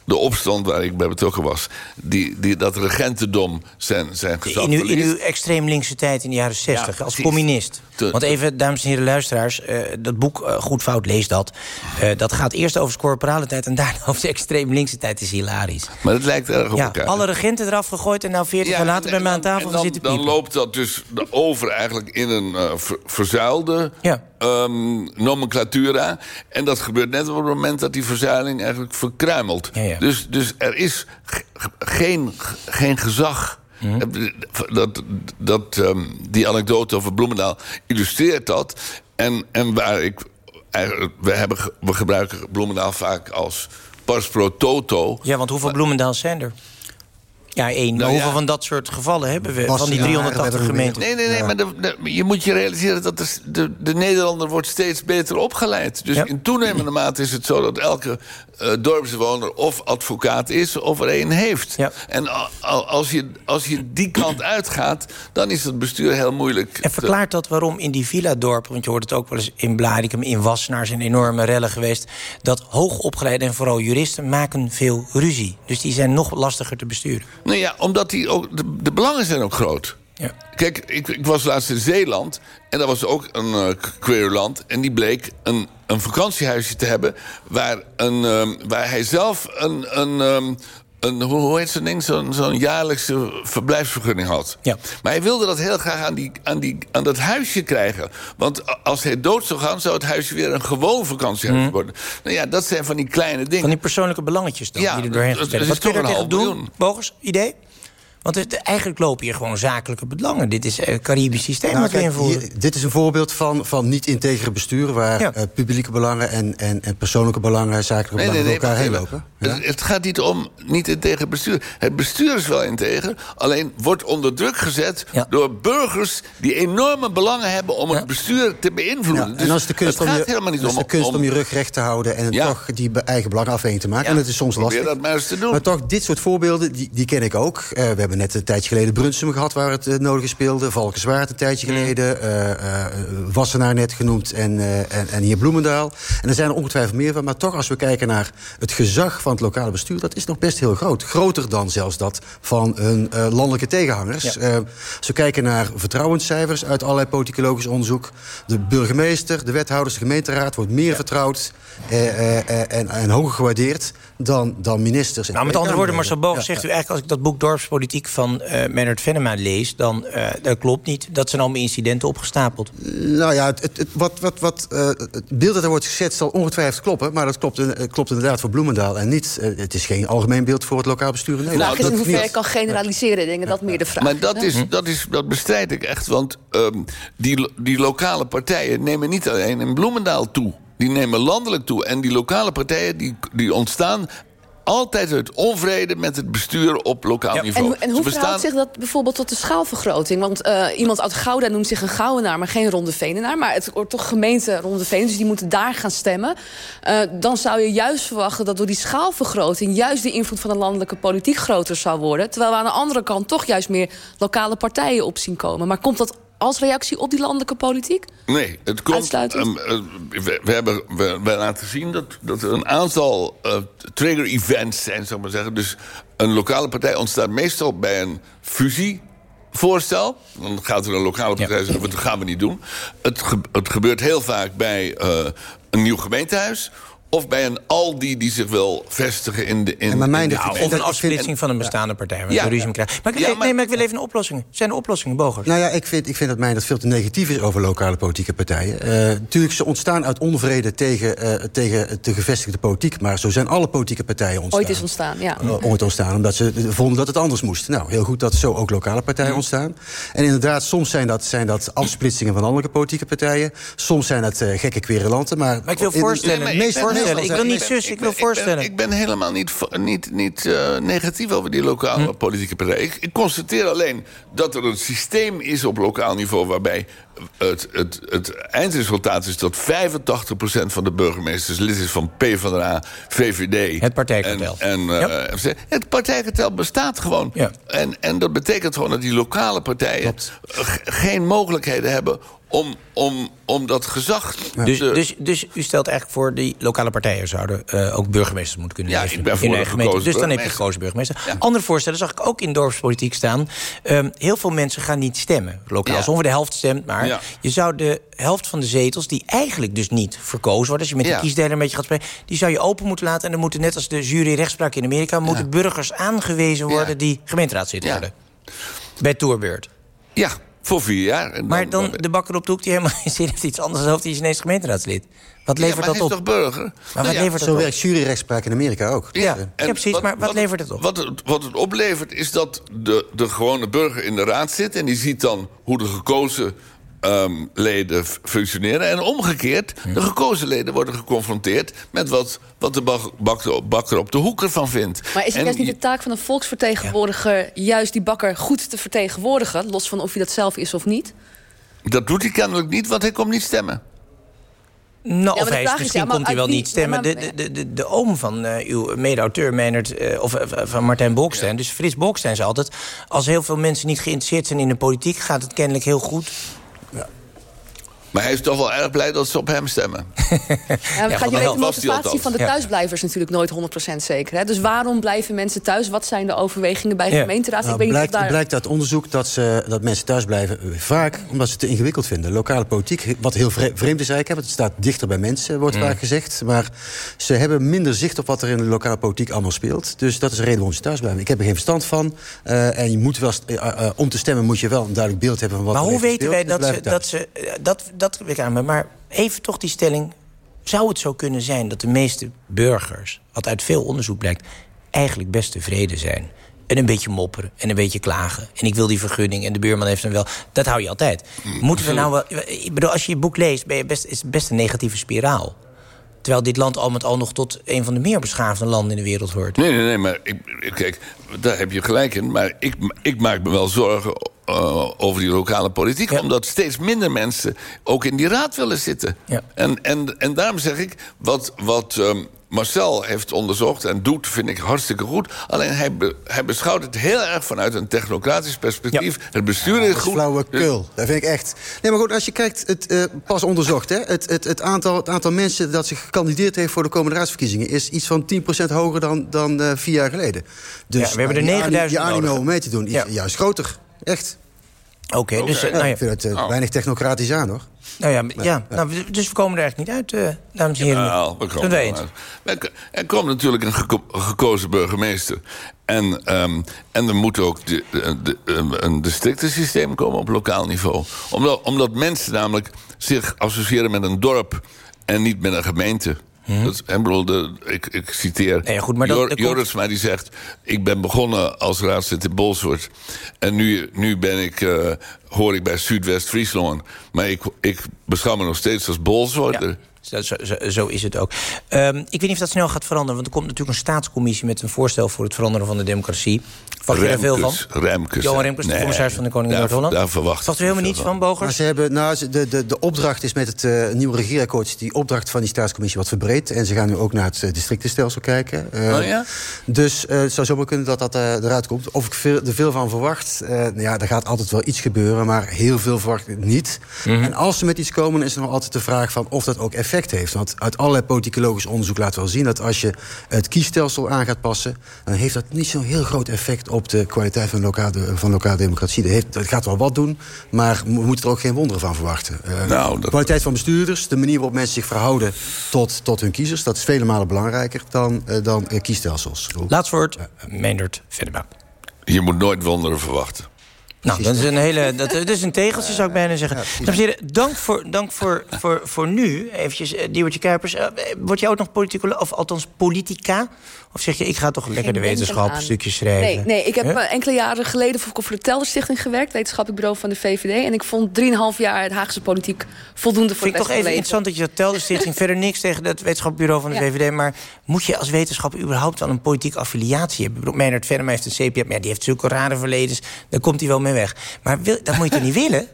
de opstand waar ik bij betrokken was... Die, die, dat regentendom zijn, zijn gezag In uw, in uw extreem linkse tijd in de jaren 60, als communist. Te- Want even, dames en heren luisteraars, eh, dat boek eh, Goed Fout, lees dat. Eh, dat gaat eerst over corporale tijd en daarna [laughs] over de extreem linkse tijd. is hilarisch. Maar het lijkt erg op Ja, elkaar. alle regenten eraf gegooid en nou 40 jaar later bij mij aan tafel dan, zitten dan piepen. loopt dat dus over eigenlijk in een ver- verzuilde ehm, nomenclatura. En dat gebeurt net op het moment dat die verzuiling eigenlijk verkruimelt. Dus, dus er is geen, geen gezag. Mhm. Eh, Dat, dat, ehm, die anekdote over Bloemendaal illustreert dat. En, en waar ik... eigenlijk- We, hebben, we gebruiken Bloemendaal vaak als pars pro toto. Ja, want hoeveel Bloemendaals zijn er? Ja, één. maar Nou hoeveel ja. van dat soort gevallen hebben we? Was- van die ja, 380 Nee, gemeenten? nee, nee, maar de, de- je moet je realiseren dat de, de, de Nederlander wordt steeds beter opgeleid. Dus in toenemende mate is het zo dat elke eh, dorpsbewoner of advocaat is of er een heeft. En als je, als je die kant uitgaat, dan is het bestuur heel moeilijk. En verklaart dat waarom in die villa-dorpen... want je hoort het ook wel eens in Blaricum, in Wassenaar... zijn enorme rellen geweest... dat hoogopgeleide en vooral juristen maken veel ruzie. Dus die zijn nog lastiger te besturen. Nou ja, omdat die ook, de, de belangen zijn ook groot. Kijk, ik, ik was laatst in Zeeland en dat was ook een eh, queerland. En die bleek een, een vakantiehuisje te hebben... waar, een, ehm, waar hij zelf een... een ehm, een, hoe heet zo'n ding? Zo'n zo'n jaarlijkse verblijfsvergunning had. Ja. Maar hij wilde dat heel graag aan, die, aan, die, aan dat huisje krijgen. Want als hij dood zou gaan, zou het huisje weer een gewoon vakantiehuis worden. Nou ja, dat zijn van die kleine dingen. Van die persoonlijke belangetjes dan, Ja, die er doorheen dat- dat Wat is kun je toch daar tegen doen? Bogers, idee? Want het, eigenlijk lopen hier gewoon zakelijke belangen. Dit is het Caribisch systeem Nou, wat we invoeren. hier- dit is een voorbeeld van, van niet-integere bestuur... waar eh, publieke belangen en, en, en persoonlijke belangen... zakelijke Nee, belangen door nee, elkaar heen lopen. Het, het gaat niet om niet integer bestuur. Het bestuur is wel integer, alleen wordt onder druk gezet door burgers die enorme belangen hebben om het bestuur te beïnvloeden. Ja, Dus en dan is de kunst, het om gaat je, om, de kunst om- om je rug recht te houden... en Ja. toch die eigen belangen afweging te maken. Ja, En het is soms lastig. dat maar eens te doen. Maar toch, dit soort voorbeelden, die, die ken ik ook. Eh, we hebben net een tijdje geleden Brunsum gehad... waar het eh, nodige speelde. Valkenswaard een tijdje Mm. geleden. eh, eh, Wassenaar net genoemd. En, en, en hier Bloemendaal. En er zijn er ongetwijfeld meer van. Maar toch, als we kijken naar het gezag van het lokale bestuur... dat is nog best heel groot. Groter dan zelfs dat van hun landelijke tegenhangers. Als we kijken naar vertrouwenscijfers uit allerlei politicologisch onderzoek... de burgemeester, de wethouders, de gemeenteraad... wordt meer vertrouwd eh, eh, eh, en, en hoger gewaardeerd dan, dan ministers. Nou, met andere woorden, Marcel Kamerleden. zegt u eigenlijk... als ik dat boek Dorpspolitiek kritiek van uh, Menard Venema lees... dan uh, dat klopt niet. Dat zijn allemaal incidenten opgestapeld. Nou ja, het, het, wat, wat, wat, uh, het beeld dat er wordt geschetst zal ongetwijfeld kloppen. Maar dat klopt, klopt inderdaad voor Bloemendaal. En niet, het is geen algemeen beeld voor het lokaal bestuur in Nederland. Nou, in hoeverre je kan generaliseren, ik denk dat meer de vraag Maar dat, is, dat, is, dat bestrijd ik echt. Want um, die, die lokale partijen nemen niet alleen in Bloemendaal toe die nemen landelijk toe. En die lokale partijen die, die ontstaan altijd uit onvrede met het bestuur op lokaal niveau. En, en hoe bestaan... verhoudt zich dat bijvoorbeeld tot de schaalvergroting? Want uh, iemand uit Gouda noemt zich een Gouwenaar, maar geen Ronde Venenaar. Maar het wordt toch gemeente Ronde Venen, dus die moeten daar gaan stemmen. Uh, dan zou je juist verwachten dat door die schaalvergroting... juist de invloed van de landelijke politiek groter zou worden. Terwijl we aan de andere kant toch juist meer lokale partijen op zien komen. Maar komt dat als reactie op die landelijke politiek? Nee, het komt. Um, we, we, hebben we, we, laten zien dat, dat er een aantal uh, trigger events zijn, zou ik maar zeggen. Dus een lokale partij ontstaat meestal bij een fusievoorstel. Dan gaat er een lokale partij ja. zeggen, dat gaan we niet doen. Het, ge het gebeurt heel vaak bij uh, een nieuw gemeentehuis of bij een Aldi die zich wil vestigen in de... In, maar mijn in de of een afsplitsing van een bestaande partij. Waar ja. ruzie krijgt. Maar, ik, ja, maar, nee, maar ik wil even een oplossing. Zijn er oplossingen, Bogers? Nou ja, ik vind, ik vind dat mij dat veel te negatief is over lokale politieke partijen. Uh, natuurlijk, ze ontstaan uit onvrede tegen, uh, tegen de gevestigde politiek. Maar zo zijn alle politieke partijen ontstaan. Ooit is ontstaan, ja. Uh, ooit ontstaan, omdat ze vonden dat het anders moest. Nou, heel goed dat zo ook lokale partijen ja. ontstaan. En inderdaad, soms zijn dat, zijn dat afsplitsingen van andere politieke partijen. Soms zijn dat gekke querelanten. Maar, maar ik wil voorstellen, in, meest ik wil niet zus, ik wil voorstellen. Ik ben, helemaal niet, niet, niet uh, negatief over die lokale hm. politieke partij. Ik, ik, constateer alleen dat er een systeem is op lokaal niveau... waarbij het, het, het eindresultaat is dat 85% van de burgemeesters lid is van PvdA, VVD. Het partijkartel. En, en uh, Het partijkartel bestaat gewoon. Ja. En, en dat betekent gewoon dat die lokale partijen geen mogelijkheden hebben om, om, om dat gezag dus, dus, dus u stelt eigenlijk voor... die lokale partijen zouden uh, ook burgemeesters moeten kunnen ja, ik ben voor in gemeente. Dus dan heb je gekozen burgemeester. Ja. Andere voorstellen zag ik ook in dorpspolitiek staan. Um, heel veel mensen gaan niet stemmen. Lokaal, ja. ongeveer de helft stemt. Maar ja. je zou de helft van de zetels... die eigenlijk dus niet verkozen worden... als je met de kiesdeler een beetje gaat spreken... die zou je open moeten laten. En dan moeten net als de jury rechtspraak in Amerika... moeten burgers aangewezen worden die gemeenteraad zitten worden. Bij toerbeurt. Ja, voor vier jaar. En maar dan, de bakker op de hoek die helemaal geen zin heeft iets anders... dan die is ineens gemeenteraadslid. Wat levert ja, dat op? toch burger? Maar wat nou ja, levert dat Zo werkt juryrechtspraak in Amerika ook. Ja, ja precies. Wat, maar wat, wat, levert het op? Wat het, wat het oplevert is dat de, de gewone burger in de raad zit... en die ziet dan hoe de gekozen um, leden functioneren. En omgekeerd, de gekozen leden worden geconfronteerd... met wat, wat de bakker, bakker op de hoek ervan vindt. Maar is het en, juist niet de taak van een volksvertegenwoordiger... Ja. juist die bakker goed te vertegenwoordigen... los van of hij dat zelf is of niet? Dat doet hij kennelijk niet, want hij komt niet stemmen. Nou, ja, of hij is, misschien ja, komt hij wel niet stemmen. De, de, de, de oom van uh, uw mede-auteur, Meijnerd, uh, of uh, van Martijn Bolkestein... Ja. dus Frits Bolkestein zei altijd... als heel veel mensen niet geïnteresseerd zijn in de politiek... gaat het kennelijk heel goed maar hij is toch wel erg blij dat ze op hem stemmen. [laughs] ja, ja, gaat je weet, de motivatie van de thuisblijvers ja. natuurlijk nooit 100% zeker. Hè? Dus waarom blijven mensen thuis? Wat zijn de overwegingen bij de gemeenteraad? Nou, Ik weet blijkt, daar... Het blijkt uit onderzoek dat, ze, dat mensen thuis blijven eh, vaak omdat ze het te ingewikkeld vinden. Lokale politiek, wat heel vreemd is eigenlijk... het staat dichter bij mensen, wordt mm. vaak gezegd. Maar ze hebben minder zicht op wat er in de lokale politiek allemaal speelt. Dus dat is de reden waarom ze thuis blijven. Ik heb er geen verstand van. Uh, en je moet wel, uh, uh, om te stemmen moet je wel een duidelijk beeld hebben van wat maar hoe weten wij dat ze, dat ze... Dat, dat wil ik aan me, maar even toch die stelling... zou het zo kunnen zijn dat de meeste burgers... wat uit veel onderzoek blijkt, eigenlijk best tevreden zijn... En een beetje mopperen en een beetje klagen. En ik wil die vergunning en de buurman heeft hem wel. Dat hou je altijd. Moeten we nou wel... Ik bedoel, als je je boek leest, ben je best, is het best een negatieve spiraal. Terwijl dit land al met al nog tot een van de meer beschaafde landen in de wereld hoort. Nee, nee, nee, maar ik, kijk, daar heb je gelijk in. Maar ik, ik maak me wel zorgen uh, over die lokale politiek. Ja. Omdat steeds minder mensen ook in die raad willen zitten. Ja. En, en, en daarom zeg ik, wat, wat um, Marcel heeft onderzocht en doet, vind ik hartstikke goed. Alleen hij, be, hij beschouwt het heel erg vanuit een technocratisch perspectief. Ja. Het bestuur is goed. Flauwekul, dus... dat vind ik echt. Nee, maar goed, als je kijkt, het uh, pas onderzocht... Hè, het, het, het, aantal, het aantal mensen dat zich gekandideerd heeft... voor de komende raadsverkiezingen... is iets van 10% hoger dan, dan uh, vier jaar geleden. Dus ja, we hebben er 9000 Je animo om mee te doen is juist groter. Echt. Oké, dus... Eh, nou ja. Ik vind het eh, weinig technocratisch aan, hoor. Nou ja, maar- ja, nou, dus we komen er eigenlijk niet uit, eh, dames en heren. Jawel, we komen er uit. Er- komt natuurlijk een geko- gekozen burgemeester. En, ehm, en er moet ook de, de, de- een districtensysteem komen op lokaal niveau. Omdat, omdat mensen namelijk zich associëren met een dorp en niet met een gemeente. Dat, bedoel, de, ik, ik citeer. Nee, goed, maar dat- Jor- dat komt- Jorisma die zegt... ik ben begonnen als raadslid in Bolsoort... en nu, nu ben ik, eh, hoor ik bij Zuidwest-Friesland... maar ik, ik beschouw me nog steeds als Bolsoorter. Zo, zo, zo- zo is het ook. Ehm, ik weet niet of dat snel gaat veranderen. Want er komt natuurlijk een staatscommissie... met een voorstel voor het veranderen van de democratie. Verwacht je daar veel van? Remkes, Remkes. Johan Remkes, de commissaris van de Koning Noord-Holland. Daar verwacht u helemaal niets van, Maar Bogers? ze hebben, nou, de, de, de opdracht is met het eh, nieuwe regeerakkoord... die opdracht van die staatscommissie wat verbreed. En ze gaan nu ook naar het eh, districtenstelsel kijken. Eh, Oh ja? Dus eh, het zou zomaar kunnen dat dat eruit komt. Of ik veel, er veel van verwacht, ja, er gaat altijd wel iets gebeuren... maar heel veel verwacht ik niet. Mhm. En als ze met iets komen, is er nog altijd de vraag van... of dat ook effect heeft. Want uit allerlei politicologisch onderzoek laat wel zien... dat als je het kiesstelsel aan gaat passen... dan heeft dat niet zo'n heel groot effect op de kwaliteit van lokale, van lokale democratie. Dat, heeft, dat gaat wel wat doen, maar we moeten er ook geen wonderen van verwachten. Eh, Nou, dat- kwaliteit van bestuurders, de manier waarop mensen zich verhouden tot, tot hun kiezers... dat is vele malen belangrijker dan, eh, dan eh, kiesstelsels. Laatst woord, Meindert Venema. Je moet nooit wonderen verwachten. Nou, dat is een hele. Dat, dat is een tegeltje, zou ik bijna zeggen. Dames en heren, dank voor, dank voor, voor, voor nu. Eventjes, uh, Diewertje Kuipers. Uh, word jij ook nog politicoloog, of althans politica? Of zeg je, ik ga toch lekker de wetenschap een stukje schrijven? Nee, nee ik heb Huh? eh, enkele jaren geleden voor, de Telderstichting gewerkt. Wetenschappelijk bureau van de VVD. En ik vond 3,5 jaar het Haagse politiek voldoende voor Vind ik toch even interessant dat je dat telde, stichting. [laughs] Verder niks tegen het wetenschappelijk bureau van de Ja. VVD. Maar moet je als wetenschapper überhaupt wel een politieke affiliatie hebben? Meijnerd Venema heeft een maar ja, die heeft zulke rare verledens. Daar komt hij wel mee weg. Maar wil, dat moet je toch niet [laughs] willen?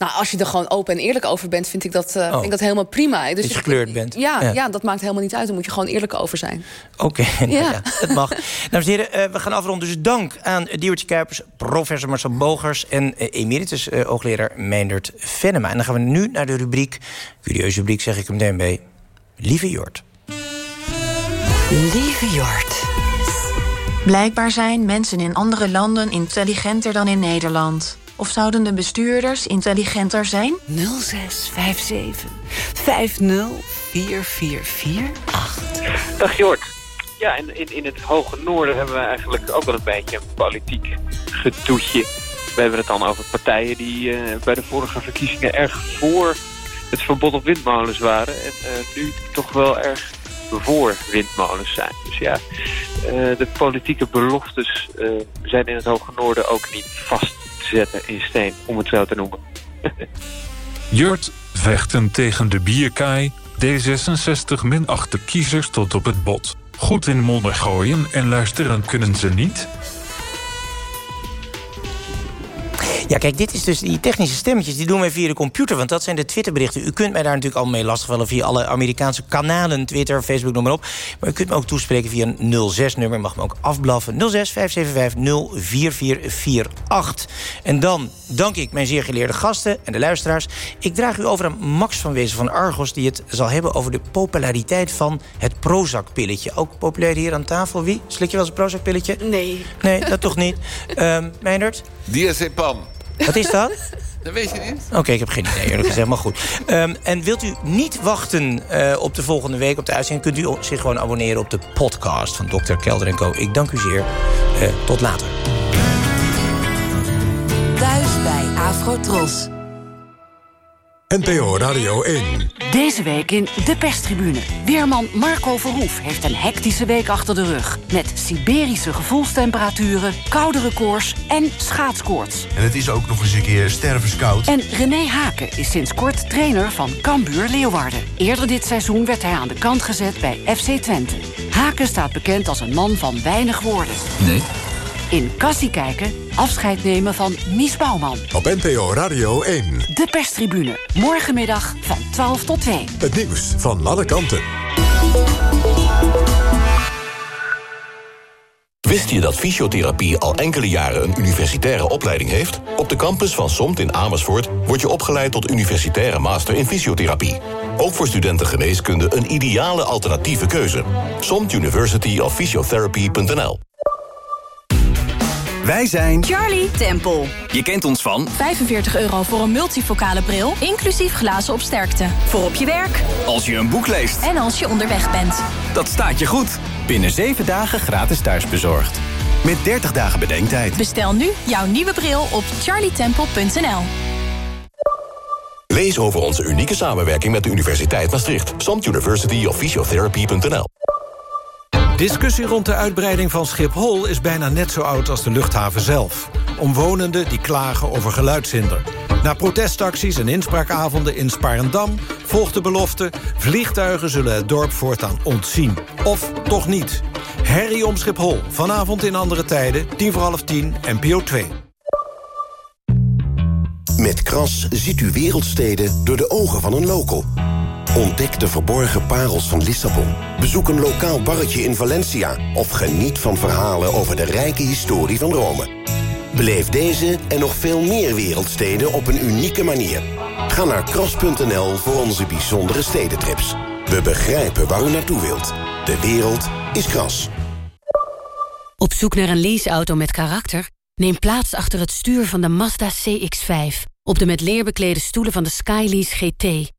Nou, als je er gewoon open en eerlijk over bent, vind ik dat, eh, vind ik dat helemaal prima. Dus Oh. Dat je gekleurd bent. Ja, Ja. ja. dat maakt helemaal niet uit. Daar moet je gewoon eerlijk over zijn. Oké, [laughs] nou Ja. ja, het mag. Dames en heren, eh, we gaan afronden. Dus dank aan Diewertje Kuipers, professor Marcel Bogers... en eh, emeritus hoogleraar Meindert Venema. En dan gaan we nu naar de rubriek, curieuze rubriek zeg ik hem meteen bij... Lieve Jort. Lieve Jort. Blijkbaar zijn mensen in andere landen intelligenter dan in Nederland. Of zouden de bestuurders intelligenter zijn? 0657 5044448. Dag Jort. Ja, in, in, in het hoge noorden hebben we eigenlijk ook wel een beetje een politiek gedoetje. We hebben het dan over partijen die eh, bij de vorige verkiezingen erg voor het verbod op windmolens waren. En eh, nu toch wel erg voor windmolens zijn. Dus ja, eh, de politieke beloftes eh, zijn in het hoge noorden ook niet vast zetten in steen, om het zo te noemen. [laughs] Jurt vechten tegen de bierkaai. D66 minacht de kiezers tot op het bot. Goed in modder gooien en luisteren kunnen ze niet. Ja, kijk, dit is dus die technische stemmetjes. Die doen wij via de computer, want dat zijn de Twitterberichten. U kunt mij daar natuurlijk al mee lastigvallen via alle Amerikaanse kanalen. Twitter, Facebook, noem maar op. Maar u kunt me ook toespreken via een 06-nummer. Mag me ook afblaffen. 06 575 04448. En dan dank ik mijn zeer geleerde gasten en de luisteraars. Ik draag u over aan Max van Wezen van Argos... die het zal hebben over de populariteit van het Prozac-pilletje. Ook populair hier aan tafel. Wie? Slik je wel eens een Prozac-pilletje? Nee. Nee, dat toch niet. Um, [laughs] Meindert? Diazepam. Wat is dat? Dat weet je niet? Oké, ik heb geen idee, eerlijk gezegd, maar goed. Um, en wilt u niet wachten uh, op de volgende week op de uitzending... kunt u zich gewoon abonneren op de podcast van Dr. Kelder en Co. Ik dank u zeer. Uh, tot later. Thuis bij Afrotros. NPO Radio 1. Deze week in De Perstribune. Weerman Marco Verhoef heeft een hectische week achter de rug. Met Siberische gevoelstemperaturen, koude records en schaatskoorts. En het is ook nog eens een keer stervenskoud. En René Haken is sinds kort trainer van Cambuur Leeuwarden. Eerder dit seizoen werd hij aan de kant gezet bij FC Twente. Haken staat bekend als een man van weinig woorden. Nee. In Kassie kijken, afscheid nemen van Mies Bouwman. Op NPO Radio 1. De perstribune, morgenmiddag van 12 tot 2. Het nieuws van alle kanten. Wist je dat fysiotherapie al enkele jaren een universitaire opleiding heeft? Op de campus van SOMT in Amersfoort word je opgeleid tot universitaire master in fysiotherapie. Ook voor studenten geneeskunde een ideale alternatieve keuze. SOMT University of Physiotherapy.nl Wij zijn Charlie Temple. Je kent ons van 45 euro voor een multifocale bril, inclusief glazen op sterkte. Voor op je werk. Als je een boek leest. En als je onderweg bent. Dat staat je goed. Binnen 7 dagen gratis thuisbezorgd. Met 30 dagen bedenktijd. Bestel nu jouw nieuwe bril op charlietemple.nl. Lees over onze unieke samenwerking met de Universiteit Maastricht. Samt University of Physiotherapy.nl Discussie rond de uitbreiding van Schiphol is bijna net zo oud als de luchthaven zelf. Omwonenden die klagen over geluidshinder. Na protestacties en inspraakavonden in Sparendam volgt de belofte... vliegtuigen zullen het dorp voortaan ontzien. Of toch niet. Herrie om Schiphol. Vanavond in andere tijden, tien voor half tien, NPO 2. Met Kras ziet u wereldsteden door de ogen van een local. Ontdek de verborgen parels van Lissabon. Bezoek een lokaal barretje in Valencia... of geniet van verhalen over de rijke historie van Rome. Beleef deze en nog veel meer wereldsteden op een unieke manier. Ga naar kras.nl voor onze bijzondere stedentrips. We begrijpen waar u naartoe wilt. De wereld is kras. Op zoek naar een leaseauto met karakter? Neem plaats achter het stuur van de Mazda CX-5. Op de met leer beklede stoelen van de Skylease GT.